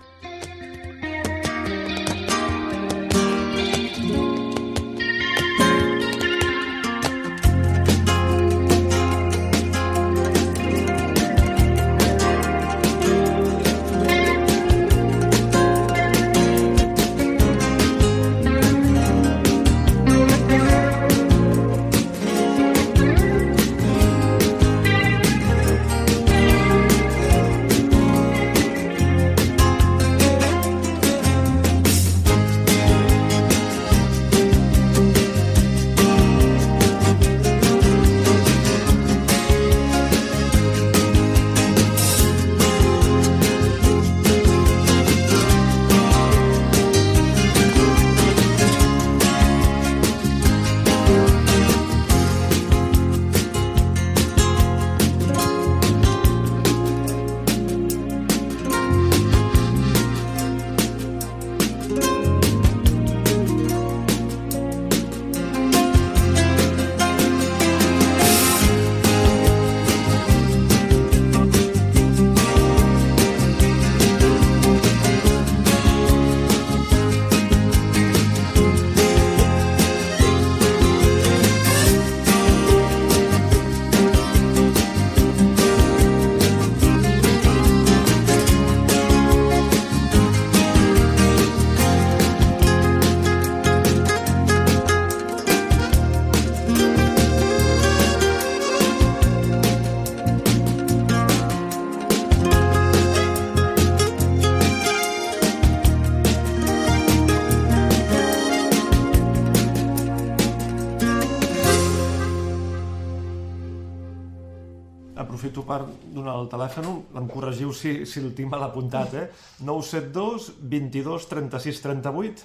Corregiu si, si el tinc mal apuntat, eh? 972 22 36 38.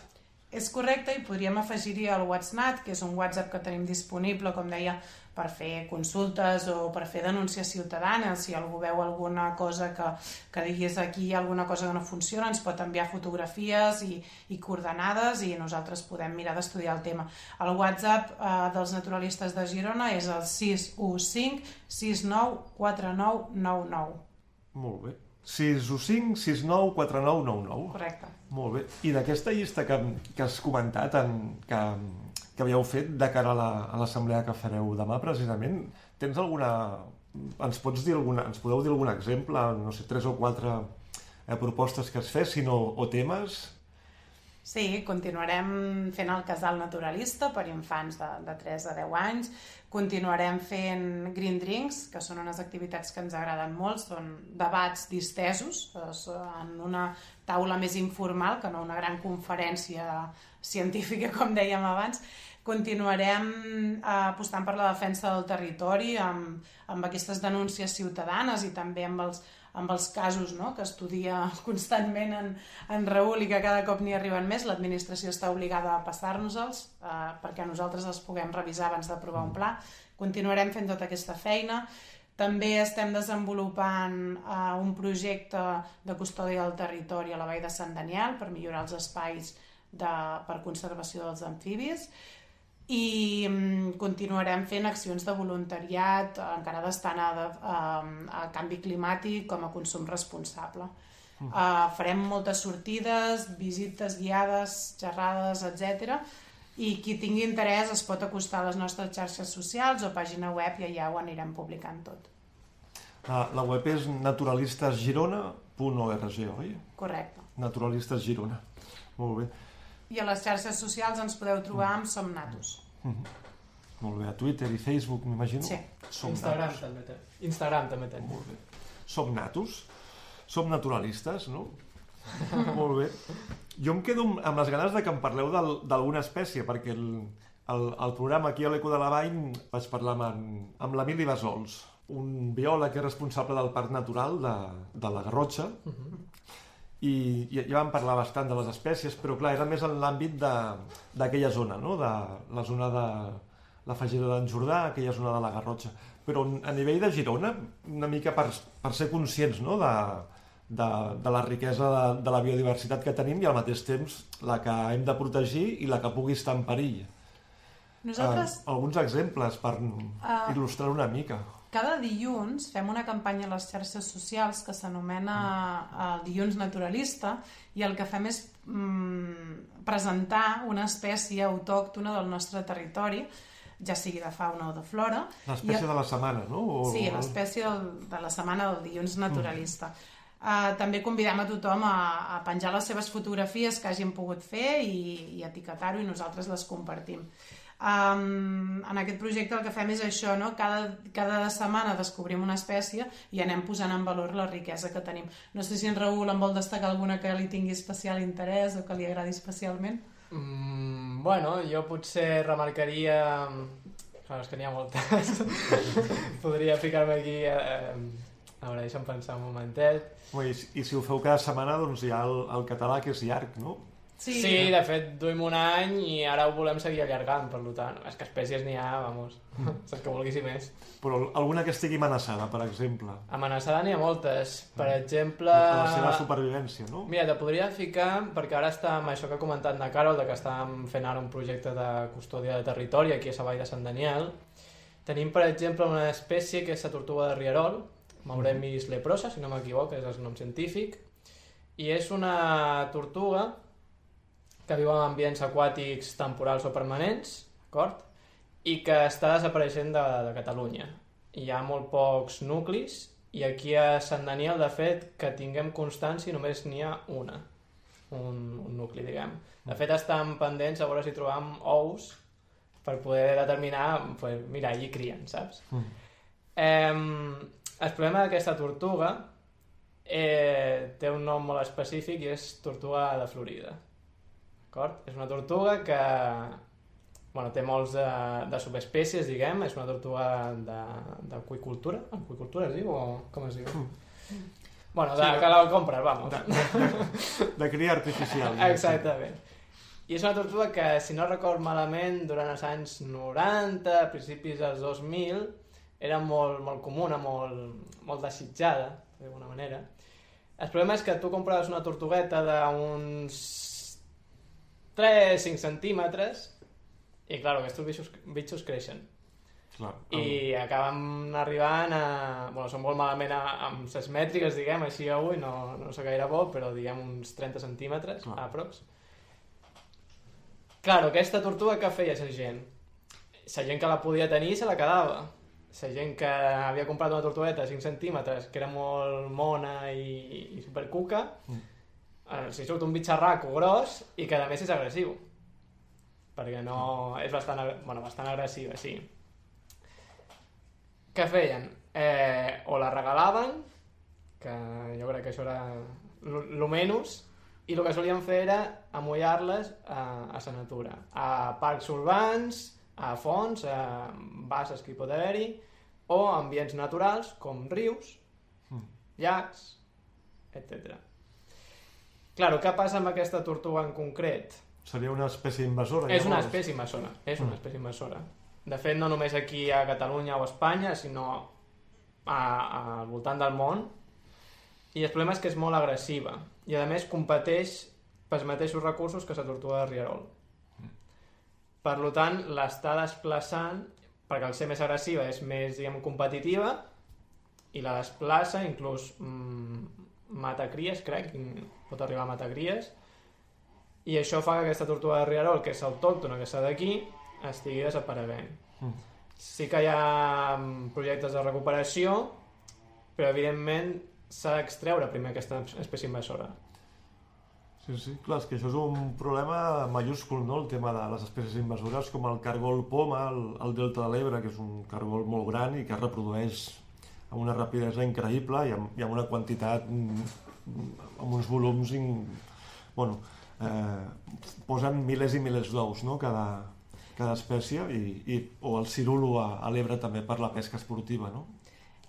És correcte i podríem afegir-hi el WhatsApp, que és un WhatsApp que tenim disponible, com deia, per fer consultes o per fer denúncies ciutadanes. Si algú veu alguna cosa que, que diguis aquí alguna cosa que no funciona, ens pot enviar fotografies i, i coordenades i nosaltres podem mirar d'estudiar el tema. El WhatsApp eh, dels naturalistes de Girona és el 615 694999. Molt bé. 615 69 4999. Correcte. Molt bé. I d'aquesta llista que, que has comentat, en, que, que havíeu fet de cara a l'assemblea la, que fareu demà, precisament, tens alguna... Ens pots dir alguna... Ens podeu dir algun exemple, no sé, tres o quatre eh, propostes que es fessin o, o temes? Sí, continuarem fent el casal naturalista per infants de, de 3 a 10 anys, continuarem fent green drinks, que són unes activitats que ens agraden molt, són debats distesos, en una taula més informal que no una gran conferència científica, com dèiem abans, continuarem eh, apostant per la defensa del territori amb, amb aquestes denúncies ciutadanes i també amb els, amb els casos no? que estudia constantment en, en Raül i que cada cop n'hi arriben més, l'administració està obligada a passar-nos-els eh, perquè nosaltres els puguem revisar abans d'aprovar un pla. Continuarem fent tota aquesta feina. També estem desenvolupant eh, un projecte de custòdia del territori a la vall de Sant Daniel per millorar els espais de, per conservació dels amfibis i um, continuarem fent accions de voluntariat encara d'estant a, a, a canvi climàtic com a consum responsable. Uh, uh farem moltes sortides, visites guiades, xerrades, etc. I qui tingui interès es pot acostar a les nostres xarxes socials o pàgina web i allà ho anirem publicant tot. La, la web és naturalistasgirona.org, oi? Correcte. Naturalistes Girona. Molt bé. I a les xarxes socials ens podeu trobar amb Som Natus. Mm -hmm. Molt bé, a Twitter i Facebook, m'imagino. Sí. Som Instagram també té. Instagram també té. Molt bé. Som natus? Som naturalistes, no? Molt bé. Jo em quedo amb les ganes de que em parleu d'alguna espècie, perquè el, el, el programa aquí a l'Eco de la Vall vaig parlar amb, en, amb l'Emili Basols, un biòleg que és responsable del Parc Natural de, de la Garrotxa, uh -huh i ja, ja vam parlar bastant de les espècies, però clar, era més en l'àmbit d'aquella zona, no? de la zona de la Fageda d'en Jordà, aquella zona de la Garrotxa. Però a nivell de Girona, una mica per, per ser conscients no? de, de, de la riquesa de, de la biodiversitat que tenim i al mateix temps la que hem de protegir i la que pugui estar en perill. Nosaltres... Uh, alguns exemples per uh, il·lustrar una mica. cada dilluns fem una campanya a les xarxes socials que s'anomena el Dilluns Naturalista i el que fem és mm, presentar una espècie autòctona del nostre territori ja sigui de fauna o de flora. L'espècie I... de la setmana, no? O... Sí, l'espècie de la setmana del dilluns naturalista. Mm. Uh, també convidem a tothom a, a penjar les seves fotografies que hagin pogut fer i, i etiquetar-ho i nosaltres les compartim. Um, en aquest projecte el que fem és això, no? cada, cada setmana descobrim una espècie i anem posant en valor la riquesa que tenim. No sé si en Raül en vol destacar alguna que li tingui especial interès o que li agradi especialment. Mm, bueno, jo potser remarcaria... Clar, és que n'hi ha moltes. Podria ficar-me aquí... Eh, a veure, deixa'm pensar un momentet. Ui, I si ho feu cada setmana, doncs hi ha el, el català que és llarg, no? Sí, sí de fet, duim un any i ara ho volem seguir allargant, per tant, és que espècies n'hi ha, vamos, saps que vulguis més. Però alguna que estigui amenaçada, per exemple? Amenaçada n'hi ha moltes, per mm. exemple... La seva supervivència, no? Mira, te podria ficar, perquè ara està amb això que ha comentat na Carol, de que estàvem fent ara un projecte de custòdia de territori aquí a Savall de Sant Daniel, tenim, per exemple, una espècie que és la tortuga de Rierol, Mauremis mm. leprosa, si no m'equivoco, és el nom científic, i és una tortuga que viu en ambients aquàtics temporals o permanents, d'acord? I que està desapareixent de, de Catalunya. Hi ha molt pocs nuclis i aquí a Sant Daniel, de fet, que tinguem constància només n'hi ha una, un, un nucli, diguem. De fet, estan pendents a veure si trobam ous per poder determinar, pues, mira, allí crien, saps? Mm. Eh, el problema d'aquesta tortuga eh, té un nom molt específic i és tortuga de Florida. D'acord? És una tortuga que bueno, té molts de, de subespècies, diguem, és una tortuga de, de cuicultura, cuicultura es diu o com es diu? Mm. Bueno, de, sí, que la compres, vamos. De, de, de cria artificial. Exactament. I és una tortuga que, si no record malament, durant els anys 90, a principis dels 2000, era molt, molt comuna, molt, molt desitjada, d'alguna manera. El problema és que tu compraves una tortugueta d'uns 3-5 centímetres i, clar, aquests bitxos, bitxos creixen. Clar, I um... acaben arribant a... Bueno, són molt malament a, amb ses mètriques, diguem, així avui, no, no sé gaire bo, però diguem uns 30 centímetres, Clar. aprox. Claro, aquesta tortuga que feia la gent? La gent que la podia tenir se la quedava. La gent que havia comprat una tortugueta de 5 centímetres, que era molt mona i, i supercuca, mm eh, si surt un bitxarraco gros i que a més és agressiu perquè no... és bastant, bueno, bastant agressiva, sí. Què feien? Eh, o la regalaven, que jo crec que això era lo menys, i el que solien fer era amullar-les a, a la natura, a parcs urbans, a fonts, a bases que hi pot haver-hi, o ambients naturals com rius, hmm. llacs, etc. Claro, què passa amb aquesta tortuga en concret? Seria una espècie invasora? És una espècie invasora, és una mm. espècie invasora. De fet, no només aquí a Catalunya o a Espanya, sinó a, a, al voltant del món. I el problema és que és molt agressiva. I a més competeix pels mateixos recursos que la tortuga de Rierol. Mm. Per tant, l'està desplaçant, perquè al ser més agressiva és més, diguem, competitiva, i la desplaça, inclús mmm, mata cries, crec, pot arribar a matar cries, i això fa que aquesta tortuga de Riarol, que és autòctona, que és d'aquí, estigui desapareguent. Mm. Sí que hi ha mm, projectes de recuperació, però evidentment s'ha d'extreure primer aquesta espècie invasora. Sí, sí, clar, és que això és un problema mayúscul, no?, el tema de les espècies invasores, com el cargol poma, el, el delta de l'Ebre, que és un cargol molt gran i que es reprodueix amb una rapidesa increïble i amb, i amb una quantitat, mm, amb uns volums, in, bueno, eh, posen milers i milers d'ous, no?, cada, cada espècie, i, i, o el cirulo a, a l'Ebre també per la pesca esportiva, no?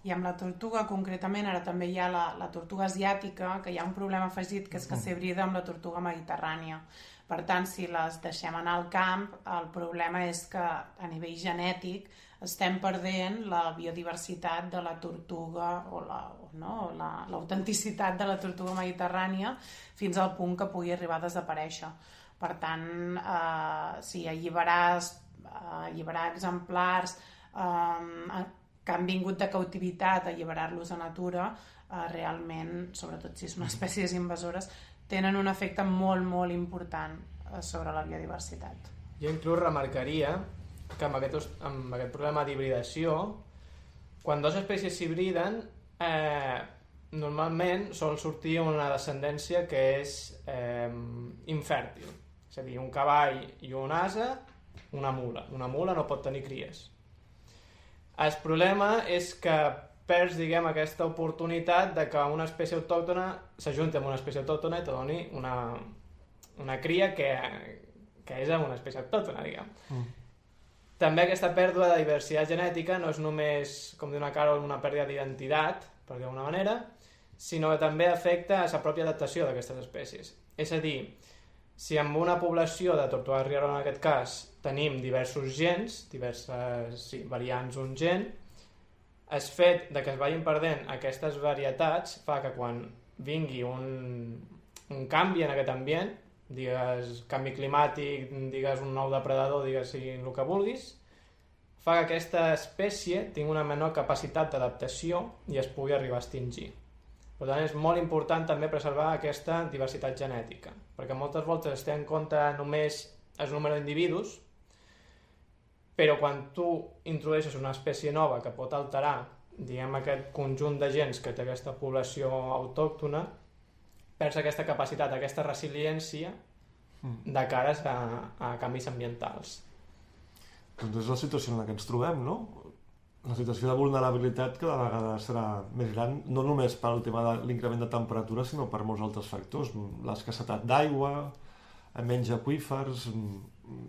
I amb la tortuga, concretament, ara també hi ha la, la tortuga asiàtica, que hi ha un problema afegit, que és que mm. s'hibrida amb la tortuga mediterrània. Per tant, si les deixem anar al camp, el problema és que a nivell genètic estem perdent la biodiversitat de la tortuga o la, no, l'autenticitat la, de la tortuga mediterrània fins al punt que pugui arribar a desaparèixer. Per tant, eh, si alliberar, eh, alliberar exemplars eh, que han vingut de cautivitat a alliberar-los a natura, eh, realment, sobretot si són espècies invasores, tenen un efecte molt, molt important eh, sobre la biodiversitat. Jo inclús remarcaria que amb aquest, amb aquest problema d'hibridació, quan dues espècies s'hibriden, eh, normalment sol sortir una descendència que és eh, infèrtil. És a dir, un cavall i un asa, una mula. Una mula no pot tenir cries. El problema és que perds, diguem, aquesta oportunitat de que una espècie autòctona s'ajunti amb una espècie autòctona i te doni una, una cria que, que és una espècie autòctona, diguem. Mm. També aquesta pèrdua de diversitat genètica no és només, com diu una Carol, una pèrdua d'identitat, per d'alguna manera, sinó que també afecta a la pròpia adaptació d'aquestes espècies. És a dir, si en una població de tortuga rierol, en aquest cas, tenim diversos gens, diverses sí, variants d'un gen, el fet de que es vagin perdent aquestes varietats fa que quan vingui un, un canvi en aquest ambient, digues canvi climàtic, digues un nou depredador, digues si el que vulguis, fa que aquesta espècie tingui una menor capacitat d'adaptació i es pugui arribar a extingir. Per tant, és molt important també preservar aquesta diversitat genètica, perquè moltes voltes es té en compte només el número d'individus, però quan tu introdueixes una espècie nova que pot alterar diguem, aquest conjunt de gens que té aquesta població autòctona, perds aquesta capacitat, aquesta resiliència mm. de cares a, a canvis ambientals. Doncs és la situació en la que ens trobem, no? la situació de vulnerabilitat cada vegada serà més gran, no només pel tema de l'increment de temperatura, sinó per molts altres factors. L'escassetat d'aigua, menys aqüífers,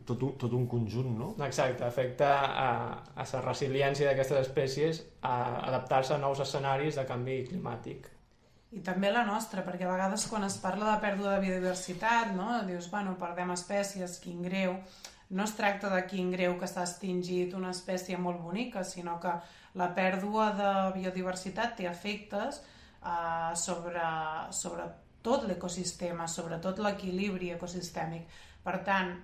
tot un, tot un conjunt, no? Exacte, afecta a, a la resiliència d'aquestes espècies a adaptar-se a nous escenaris de canvi climàtic. I també la nostra, perquè a vegades quan es parla de pèrdua de biodiversitat, no? dius, bueno, perdem espècies, quin greu, no es tracta de quin greu que s'ha extingit una espècie molt bonica, sinó que la pèrdua de biodiversitat té efectes eh, sobre, sobre tot l'ecosistema, sobre tot l'equilibri ecosistèmic. Per tant,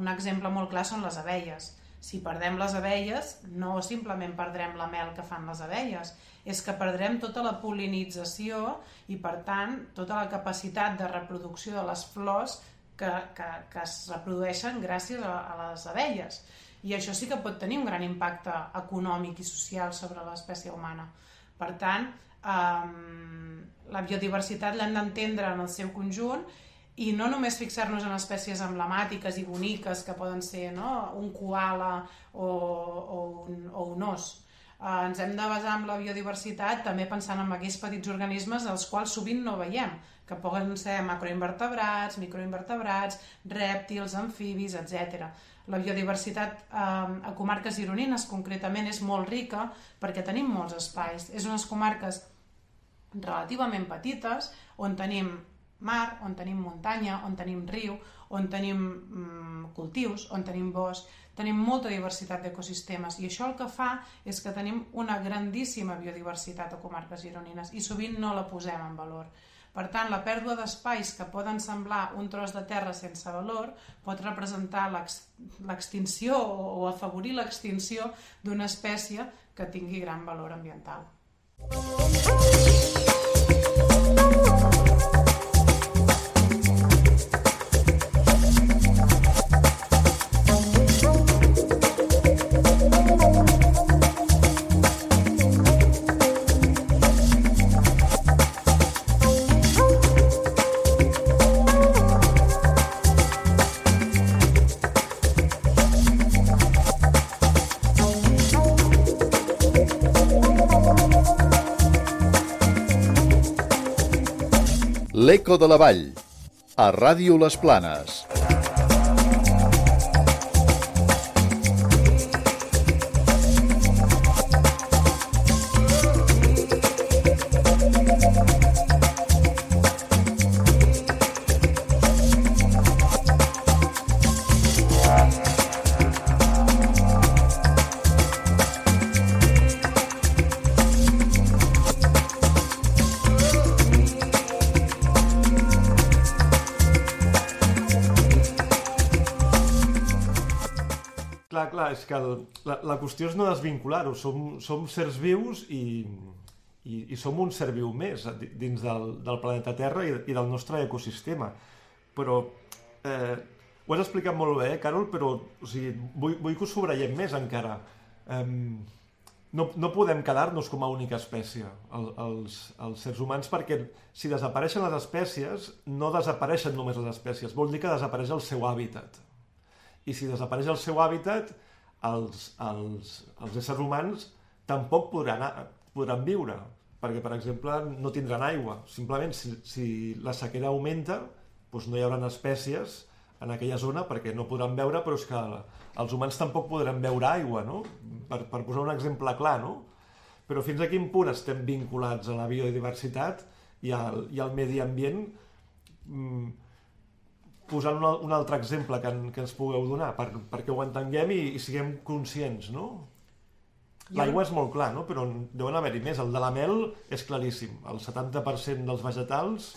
un exemple molt clar són les abelles. Si perdem les abelles, no simplement perdrem la mel que fan les abelles, és que perdrem tota la polinització i, per tant, tota la capacitat de reproducció de les flors que, que, que es reprodueixen gràcies a, a les abelles. I això sí que pot tenir un gran impacte econòmic i social sobre l'espècie humana. Per tant, eh, la biodiversitat l'hem d'entendre en el seu conjunt i no només fixar-nos en espècies emblemàtiques i boniques que poden ser no? un koala o, o, un, o un os. Eh, ens hem de basar en la biodiversitat també pensant en aquells petits organismes els quals sovint no veiem, que poden ser macroinvertebrats, microinvertebrats, rèptils, amfibis, etc. La biodiversitat eh, a comarques gironines concretament és molt rica perquè tenim molts espais. És unes comarques relativament petites on tenim mar, on tenim muntanya, on tenim riu, on tenim mm, cultius, on tenim bosc, tenim molta diversitat d'ecosistemes i això el que fa és que tenim una grandíssima biodiversitat a comarques gironines i sovint no la posem en valor. Per tant, la pèrdua d'espais que poden semblar un tros de terra sense valor pot representar l'extinció o afavorir l'extinció d'una espècie que tingui gran valor ambiental. L'Eco de la Vall, a Ràdio Les Planes. Clar, és que el, la, la qüestió és no desvincular-ho. Som, som sers vius i, i, i som un ser viu més dins del, del planeta Terra i, i del nostre ecosistema. Però eh, ho has explicat molt bé, eh, Carol, però o sigui, vull, vull que ho subratllem més encara. Eh, no, no podem quedar-nos com a única espècie, el, els, els sers humans, perquè si desapareixen les espècies, no desapareixen només les espècies, vol dir que desapareix el seu hàbitat. I si desapareix el seu hàbitat, els, els, els éssers humans tampoc podran, podran viure, perquè, per exemple, no tindran aigua. Simplement, si, si la sequera augmenta, doncs no hi haurà espècies en aquella zona perquè no podran veure, però és que els humans tampoc podran veure aigua, no? Per, per posar un exemple clar, no? Però fins a quin punt estem vinculats a la biodiversitat i al, i al medi ambient mm, posant un, un altre exemple que, en, que ens pugueu donar per, perquè ho entenguem i, i siguem conscients, no? L'aigua és molt clar, no? però deuen haver-hi més. El de la mel és claríssim. El 70% dels vegetals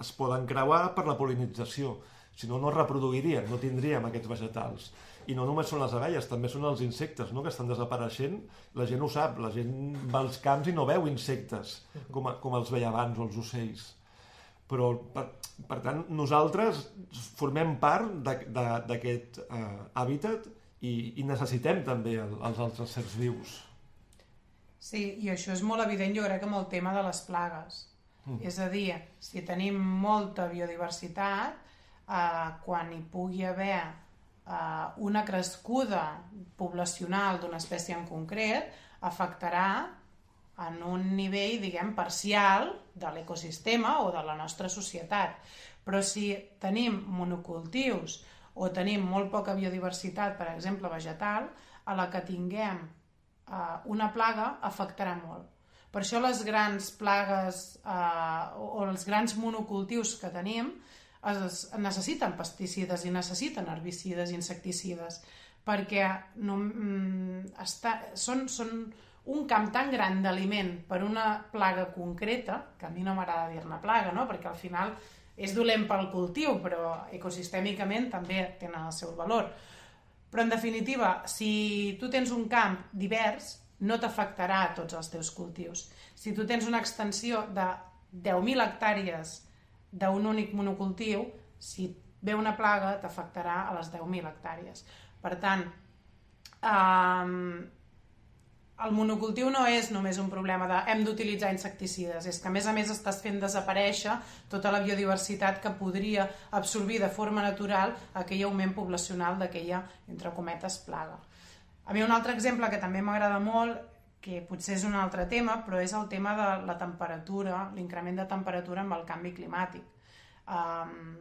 es poden creuar per la polinització si no, no es reproduirien, no tindríem aquests vegetals. I no només són les abelles, també són els insectes, no?, que estan desapareixent. La gent ho sap, la gent va als camps i no veu insectes, com, a, com els veia abans, o els ocells. Però, per, per tant, nosaltres formem part d'aquest uh, hàbitat i, i necessitem també el, els altres sers vius. Sí, i això és molt evident, jo crec, amb el tema de les plagues. Mm. És a dir, si tenim molta biodiversitat, eh, quan hi pugui haver eh, una crescuda poblacional d'una espècie en concret, afectarà en un nivell, diguem, parcial de l'ecosistema o de la nostra societat. Però si tenim monocultius o tenim molt poca biodiversitat, per exemple, vegetal, a la que tinguem eh, una plaga afectarà molt. Per això les grans plagues eh, o els grans monocultius que tenim es necessiten pesticides i necessiten herbicides i insecticides perquè no, mm, està, són, són un camp tan gran d'aliment per una plaga concreta, que a mi no m'agrada dir-ne plaga, no? perquè al final és dolent pel cultiu, però ecosistèmicament també tenen el seu valor. Però en definitiva, si tu tens un camp divers, no t'afectarà a tots els teus cultius. Si tu tens una extensió de 10.000 hectàrees d'un únic monocultiu, si ve una plaga, t'afectarà a les 10.000 hectàrees. Per tant, eh, el monocultiu no és només un problema de hem d'utilitzar insecticides, és que a més a més estàs fent desaparèixer tota la biodiversitat que podria absorbir de forma natural aquell augment poblacional d'aquella, entre cometes, plaga. A mi un altre exemple que també m'agrada molt que potser és un altre tema, però és el tema de la temperatura, l'increment de temperatura amb el canvi climàtic. Um,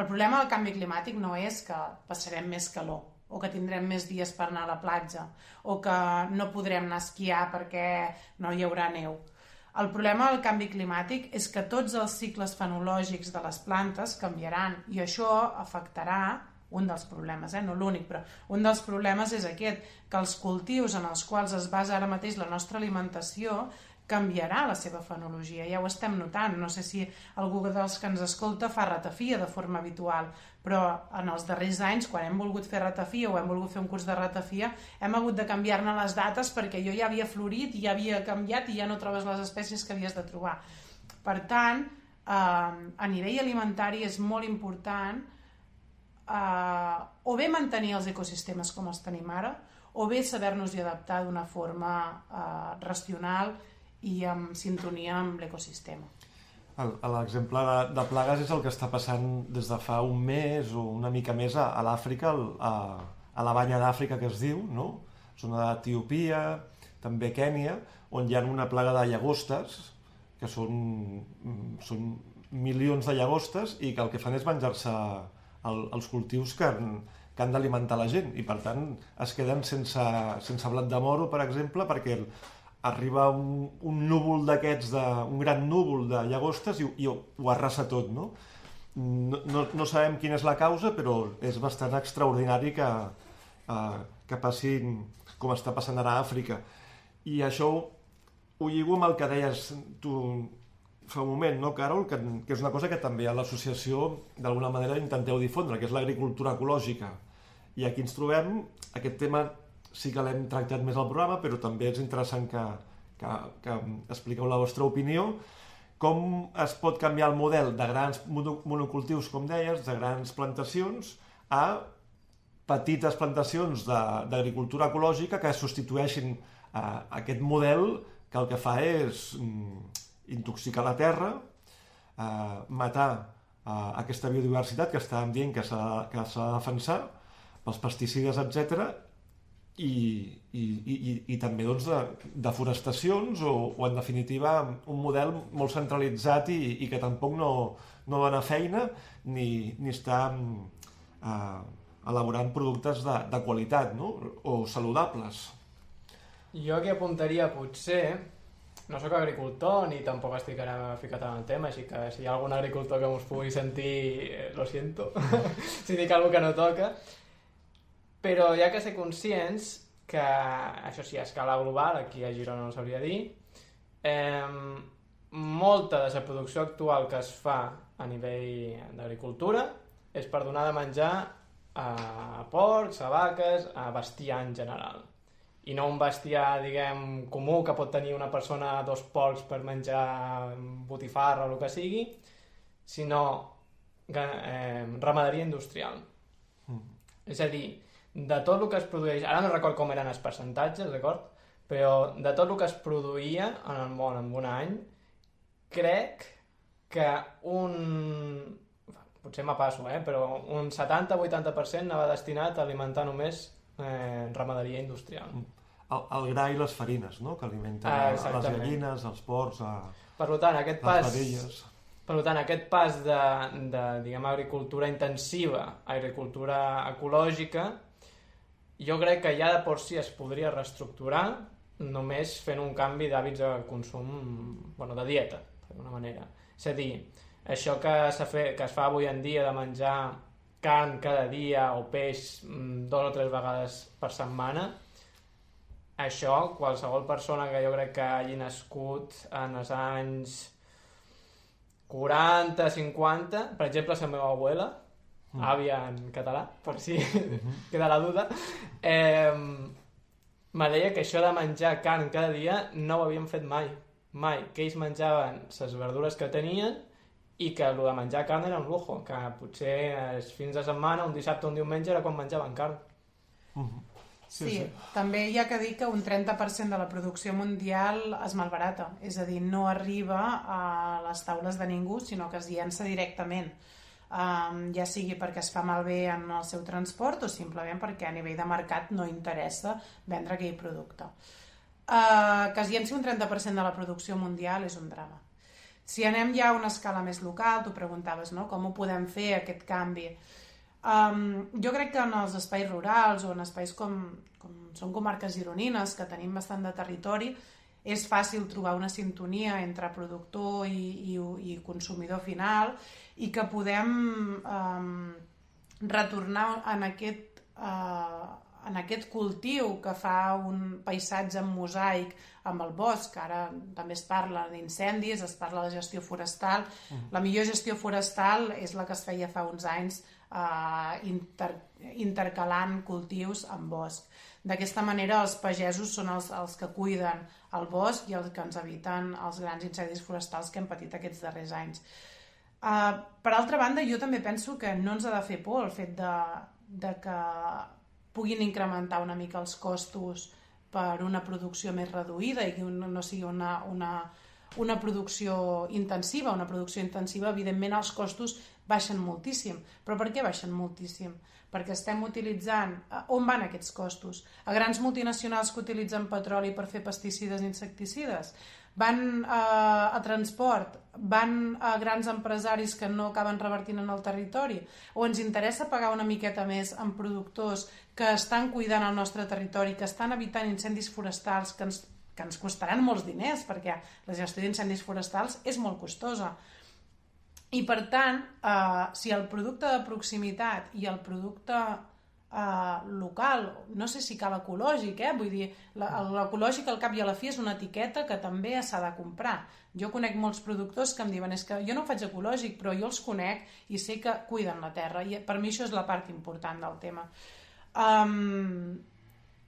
el problema del canvi climàtic no és que passarem més calor, o que tindrem més dies per anar a la platja, o que no podrem anar a esquiar perquè no hi haurà neu. El problema del canvi climàtic és que tots els cicles fenològics de les plantes canviaran i això afectarà un dels problemes, eh? no l'únic, però un dels problemes és aquest, que els cultius en els quals es basa ara mateix la nostra alimentació canviarà la seva fenologia, ja ho estem notant. No sé si algú dels que ens escolta fa ratafia de forma habitual, però en els darrers anys, quan hem volgut fer ratafia o hem volgut fer un curs de ratafia, hem hagut de canviar-ne les dates perquè jo ja havia florit ja havia canviat i ja no trobes les espècies que havies de trobar. Per tant, eh, a nivell alimentari és molt important eh, o bé mantenir els ecosistemes com els tenim ara, o bé saber-nos-hi adaptar d'una forma eh, racional i en sintonia amb l'ecosistema. L'exemple de, de plagues és el que està passant des de fa un mes o una mica més a, a l'Àfrica, a, a la banya d'Àfrica que es diu, no? zona d'Etiopia, també Kènia, on hi ha una plaga de llagostes, que són, són milions de llagostes i que el que fan és menjar-se el, els cultius que han, que han d'alimentar la gent i per tant es queden sense, sense blat de moro, per exemple, perquè el, arriba un, un núvol d'aquests, un gran núvol de llagostes i, i ho, ho arrasa tot, no? No, no? no sabem quina és la causa, però és bastant extraordinari que, uh, que passi com està passant ara a Àfrica. I això ho lligo amb el que deies tu fa un moment, no, Carol, que, que és una cosa que també a l'associació d'alguna manera intenteu difondre, que és l'agricultura ecològica. I aquí ens trobem, aquest tema sí que l'hem tractat més al programa, però també és interessant que, que, que expliqueu la vostra opinió. Com es pot canviar el model de grans monocultius, com deies, de grans plantacions, a petites plantacions d'agricultura ecològica que substitueixin eh, aquest model que el que fa és mm, intoxicar la terra, eh, matar eh, aquesta biodiversitat que estàvem dient que s'ha de defensar pels pesticides, etc i, i, i, i també doncs, de, deforestacions o, o, en definitiva, un model molt centralitzat i, i que tampoc no, no dona feina ni, ni està eh, elaborant productes de, de qualitat no? o saludables. Jo aquí apuntaria potser no sóc agricultor ni tampoc estic ara ficat en el tema, així que si hi ha algun agricultor que us pugui sentir, eh, lo siento, si dic alguna que no toca, però ja que ser conscients que, això sí, a escala global, aquí a Girona no sabria dir, eh, molta de la producció actual que es fa a nivell d'agricultura és per donar de menjar a porcs, a vaques, a bestiar en general. I no un bestiar, diguem, comú que pot tenir una persona dos porcs per menjar botifarra o el que sigui, sinó eh, ramaderia industrial. Mm. És a dir, de tot el que es produeix, ara no record com eren els percentatges, d'acord? Però de tot el que es produïa en el món en un any, crec que un... potser me passo, eh? però un 70-80% anava destinat a alimentar només eh, ramaderia industrial. El, el gra i les farines, no?, que alimenten ah, les gallines, els porcs, a... Per tant, aquest pas... Per tant, aquest pas de, de diguem, agricultura intensiva a agricultura ecològica jo crec que ja de por si es podria reestructurar només fent un canvi d'hàbits de consum, bueno, de dieta, d'alguna manera. És a dir, això que, fet, que es fa avui en dia de menjar carn cada dia o peix mm, dos o tres vegades per setmana, això qualsevol persona que jo crec que hagi nascut en els anys 40, 50, per exemple, la meva abuela, mm. àvia en català, per si mm -hmm. queda la duda, eh, me deia que això de menjar carn cada dia no ho havien fet mai, mai, que ells menjaven les verdures que tenien i que el de menjar carn era un lujo, que potser els fins de setmana, un dissabte o un diumenge era quan menjaven carn. Mm -hmm. Sí, sí, sí, també hi ha que dir que un 30% de la producció mundial es malbarata, és a dir, no arriba a les taules de ningú, sinó que es llença directament um, ja sigui perquè es fa malbé en el seu transport o simplement perquè a nivell de mercat no interessa vendre aquell producte. Uh, que es llenci un 30% de la producció mundial és un drama. Si anem ja a una escala més local, tu preguntaves no? com ho podem fer aquest canvi. Um, jo crec que en els espais rurals o en espais com, com són comarques gironines, que tenim bastant de territori, és fàcil trobar una sintonia entre productor i, i, i consumidor final i que podem eh, retornar en aquest, eh, en aquest cultiu que fa un paisatge en mosaic amb el bosc, ara també es parla d'incendis, es parla de gestió forestal. Mm. La millor gestió forestal és la que es feia fa uns anys eh, inter, intercalant cultius amb bosc. D'aquesta manera els pagesos són els, els que cuiden el bosc i els que ens eviten els grans incendis forestals que hem patit aquests darrers anys. Uh, per altra banda, jo també penso que no ens ha de fer por el fet de, de que puguin incrementar una mica els costos per una producció més reduïda i que no sigui una, una, una producció intensiva. Una producció intensiva, evidentment, els costos baixen moltíssim. Però per què baixen moltíssim? Perquè estem utilitzant... Eh, on van aquests costos? A grans multinacionals que utilitzen petroli per fer pesticides i insecticides? Van a, eh, a transport? Van a grans empresaris que no acaben revertint en el territori? O ens interessa pagar una miqueta més en productors que estan cuidant el nostre territori, que estan evitant incendis forestals, que ens, que ens costaran molts diners, perquè la gestió d'incendis forestals és molt costosa i per tant, eh, si el producte de proximitat i el producte eh, local, no sé si cal ecològic, eh? vull dir, l'ecològic al cap i a la fi és una etiqueta que també s'ha de comprar. Jo conec molts productors que em diuen és que jo no faig ecològic, però jo els conec i sé que cuiden la terra i per mi això és la part important del tema. Um,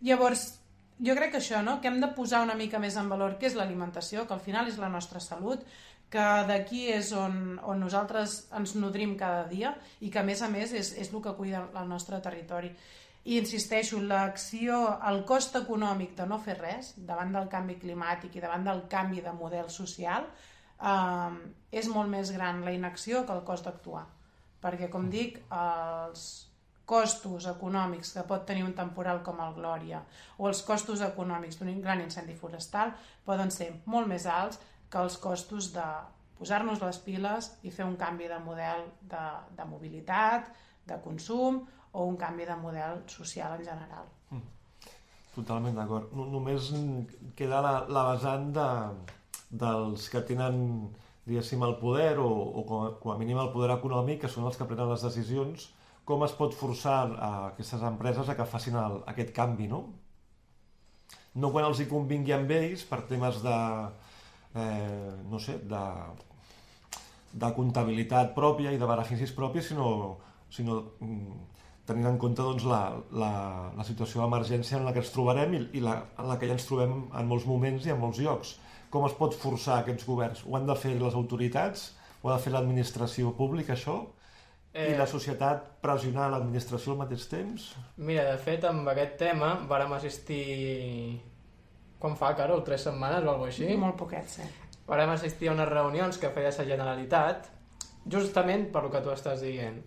llavors, jo crec que això, no? que hem de posar una mica més en valor què és l'alimentació, que al final és la nostra salut, que d'aquí és on, on nosaltres ens nodrim cada dia i que a més a més és, és el que cuida el nostre territori. I insisteixo, l'acció, el cost econòmic de no fer res davant del canvi climàtic i davant del canvi de model social eh, és molt més gran la inacció que el cost d'actuar. Perquè, com dic, els, costos econòmics que pot tenir un temporal com el Glòria o els costos econòmics d'un gran incendi forestal poden ser molt més alts que els costos de posar-nos les piles i fer un canvi de model de, de mobilitat, de consum o un canvi de model social en general. Mm. Totalment d'acord. Només queda la, la vessant de, dels que tenen diguéssim, el poder o, o com, a, com a mínim el poder econòmic, que són els que prenen les decisions, com es pot forçar a aquestes empreses a que facin el, aquest canvi, no? No quan els hi convingui amb ells per temes de, eh, no sé, de, de comptabilitat pròpia i de beneficis propis, sinó, sinó mm, tenint en compte doncs, la, la, la situació d'emergència en la que ens trobarem i, i la, en la que ja ens trobem en molts moments i en molts llocs. Com es pot forçar aquests governs? Ho han de fer les autoritats? Ho ha de fer l'administració pública, això? Eh... I la societat pressionar l'administració al mateix temps? Mira, de fet, amb aquest tema vàrem assistir... Quan fa, Carol? Tres setmanes o alguna així? Molt poquet, sí. Vàrem assistir a unes reunions que feia la Generalitat, justament per lo que tu estàs dient.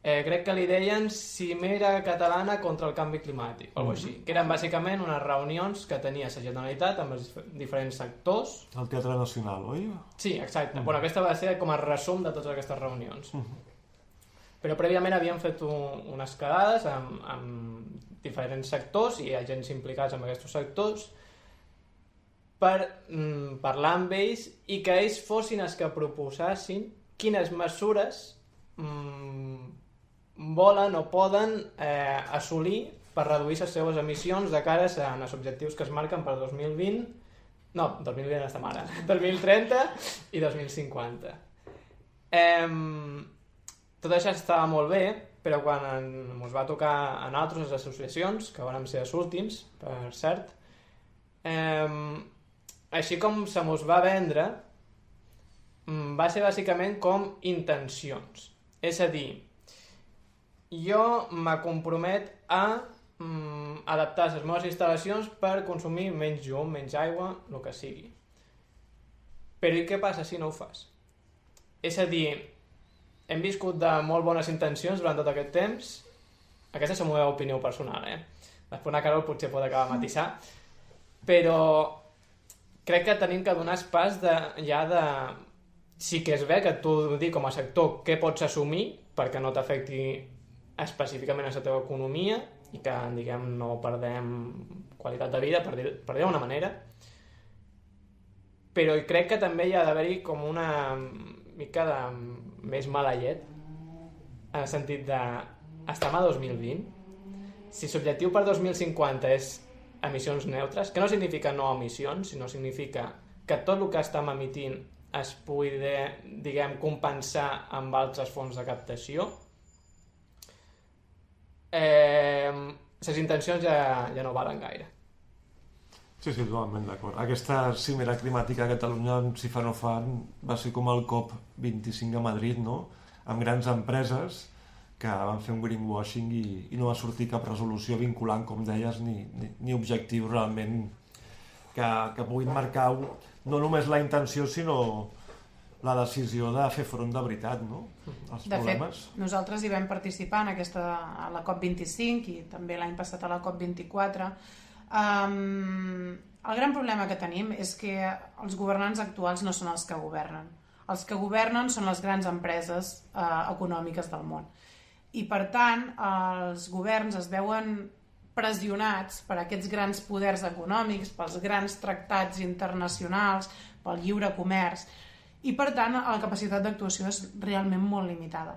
Eh, crec que li deien Cimera Catalana contra el canvi climàtic, o mm -hmm. així, que eren bàsicament unes reunions que tenia la Generalitat amb els diferents sectors. El Teatre Nacional, oi? Sí, exacte. Mm -hmm. Bueno, aquesta va ser com a resum de totes aquestes reunions. Mm -hmm però prèviament havíem fet un, unes quedades amb, amb diferents sectors i agents implicats en aquests sectors per mm, parlar amb ells i que ells fossin els que proposassin quines mesures mm, volen o poden eh, assolir per reduir les seves emissions de cara a els objectius que es marquen per 2020 no, 2020 estem ara 2030 i 2050 eh, tot això estava molt bé, però quan ens va tocar a nosaltres, les associacions, que vam ser els últims, per cert, eh, així com se mos va vendre, va ser bàsicament com intencions. És a dir, jo me compromet a mm, adaptar les meves instal·lacions per consumir menys llum, menys aigua, el que sigui. Però i què passa si no ho fas? És a dir, hem viscut de molt bones intencions durant tot aquest temps. Aquesta és la meva opinió personal, eh? Després una Carol potser pot acabar matisar. Però crec que tenim que donar pas de, ja de... Sí que és bé que tu dic com a sector què pots assumir perquè no t'afecti específicament a la teva economia i que, diguem, no perdem qualitat de vida, per dir-ho dir d'una manera. Però crec que també hi ha d'haver-hi com una mica de més mala llet en el sentit de estem a 2020 si l'objectiu per 2050 és emissions neutres, que no significa no emissions, sinó significa que tot el que estem emitint es pugui, diguem, compensar amb altres fons de captació. Eh, les intencions ja, ja no valen gaire. Sí, sí, totalment d'acord. Aquesta cimera climàtica a Catalunya, si fa no fa, va ser com el COP25 a Madrid, no? Amb grans empreses que van fer un greenwashing i, i no va sortir cap resolució vinculant, com deies, ni, ni, ni objectiu realment que, que puguin marcar no només la intenció, sinó la decisió de fer front de veritat, no? Els de problemes. fet, nosaltres hi vam participar en aquesta, a la COP25 i també l'any passat a la COP24 Um, el gran problema que tenim és que els governants actuals no són els que governen. Els que governen són les grans empreses eh, econòmiques del món. I, per tant, els governs es veuen pressionats per aquests grans poders econòmics, pels grans tractats internacionals, pel lliure comerç, i, per tant, la capacitat d'actuació és realment molt limitada.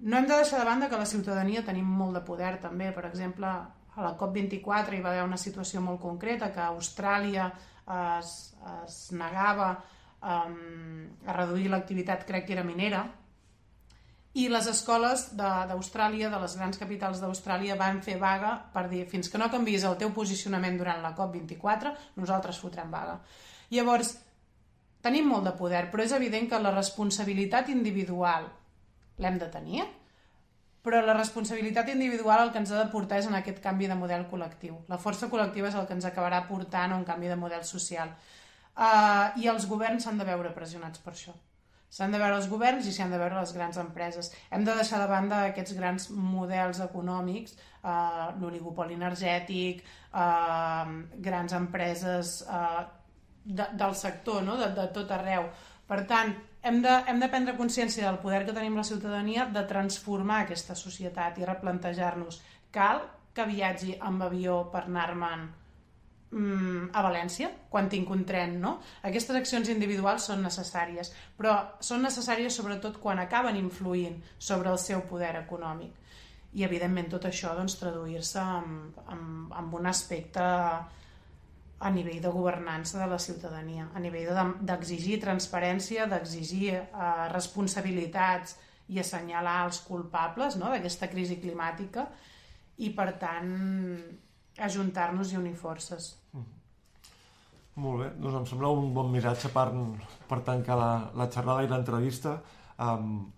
No hem de deixar de banda que la ciutadania tenim molt de poder, també. Per exemple, a la COP24 hi va haver una situació molt concreta que Austràlia es, es negava um, a reduir l'activitat, crec que era minera, i les escoles d'Austràlia, de, de les grans capitals d'Austràlia, van fer vaga per dir fins que no canvis el teu posicionament durant la COP24, nosaltres fotrem vaga. Llavors, tenim molt de poder, però és evident que la responsabilitat individual l'hem de tenir, però la responsabilitat individual el que ens ha de portar és en aquest canvi de model col·lectiu. La força col·lectiva és el que ens acabarà portant a un canvi de model social. Uh, I els governs s'han de veure pressionats per això. S'han de veure els governs i s'han de veure les grans empreses. Hem de deixar de banda aquests grans models econòmics, uh, l'oligopoli energètic, uh, grans empreses uh, de, del sector, no? de, de tot arreu. Per tant, hem de, hem de prendre consciència del poder que tenim la ciutadania de transformar aquesta societat i replantejar-nos. Cal que viatgi amb avió per anar-me'n mm, a València, quan tinc un tren, no? Aquestes accions individuals són necessàries, però són necessàries sobretot quan acaben influint sobre el seu poder econòmic. I, evidentment, tot això doncs, traduir-se en, en, en un aspecte a nivell de governança de la ciutadania, a nivell de- d'exigir transparència, d'exigir eh, responsabilitats i assenyalar els culpables no? d'aquesta crisi climàtica i, per tant, ajuntar-nos i unir forces. Molt bé, doncs em sembla un bon missatge per, per tancar la, la xerrada i l'entrevista. Um,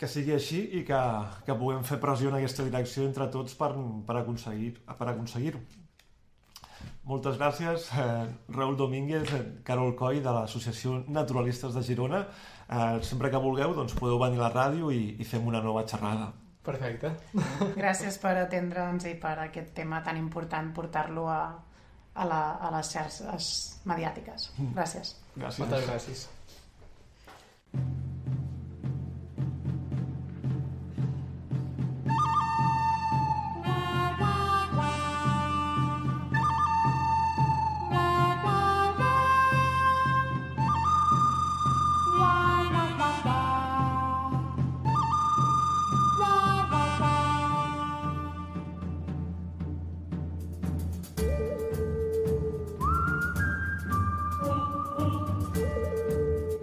que sigui així i que, que puguem fer pressió en aquesta direcció entre tots per, per aconseguir- per aconseguir-ho. Moltes gràcies, eh, Raül Domínguez, eh, Carol Coll, de l'Associació Naturalistes de Girona. Eh, sempre que vulgueu doncs, podeu venir a la ràdio i, i fem una nova xerrada. Perfecte. Gràcies per atendre'ns i per aquest tema tan important, portar-lo a, a, la, a les xarxes mediàtiques. Gràcies. Gràcies. Moltes gràcies.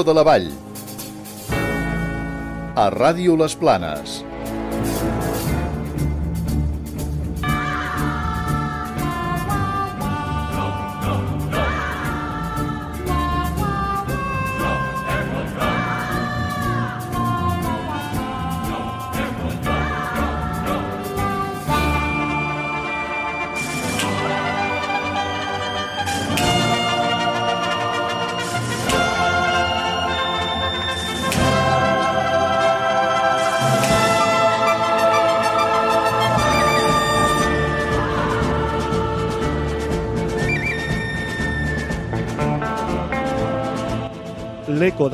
L'Eco de la Vall. A Ràdio Les Planes.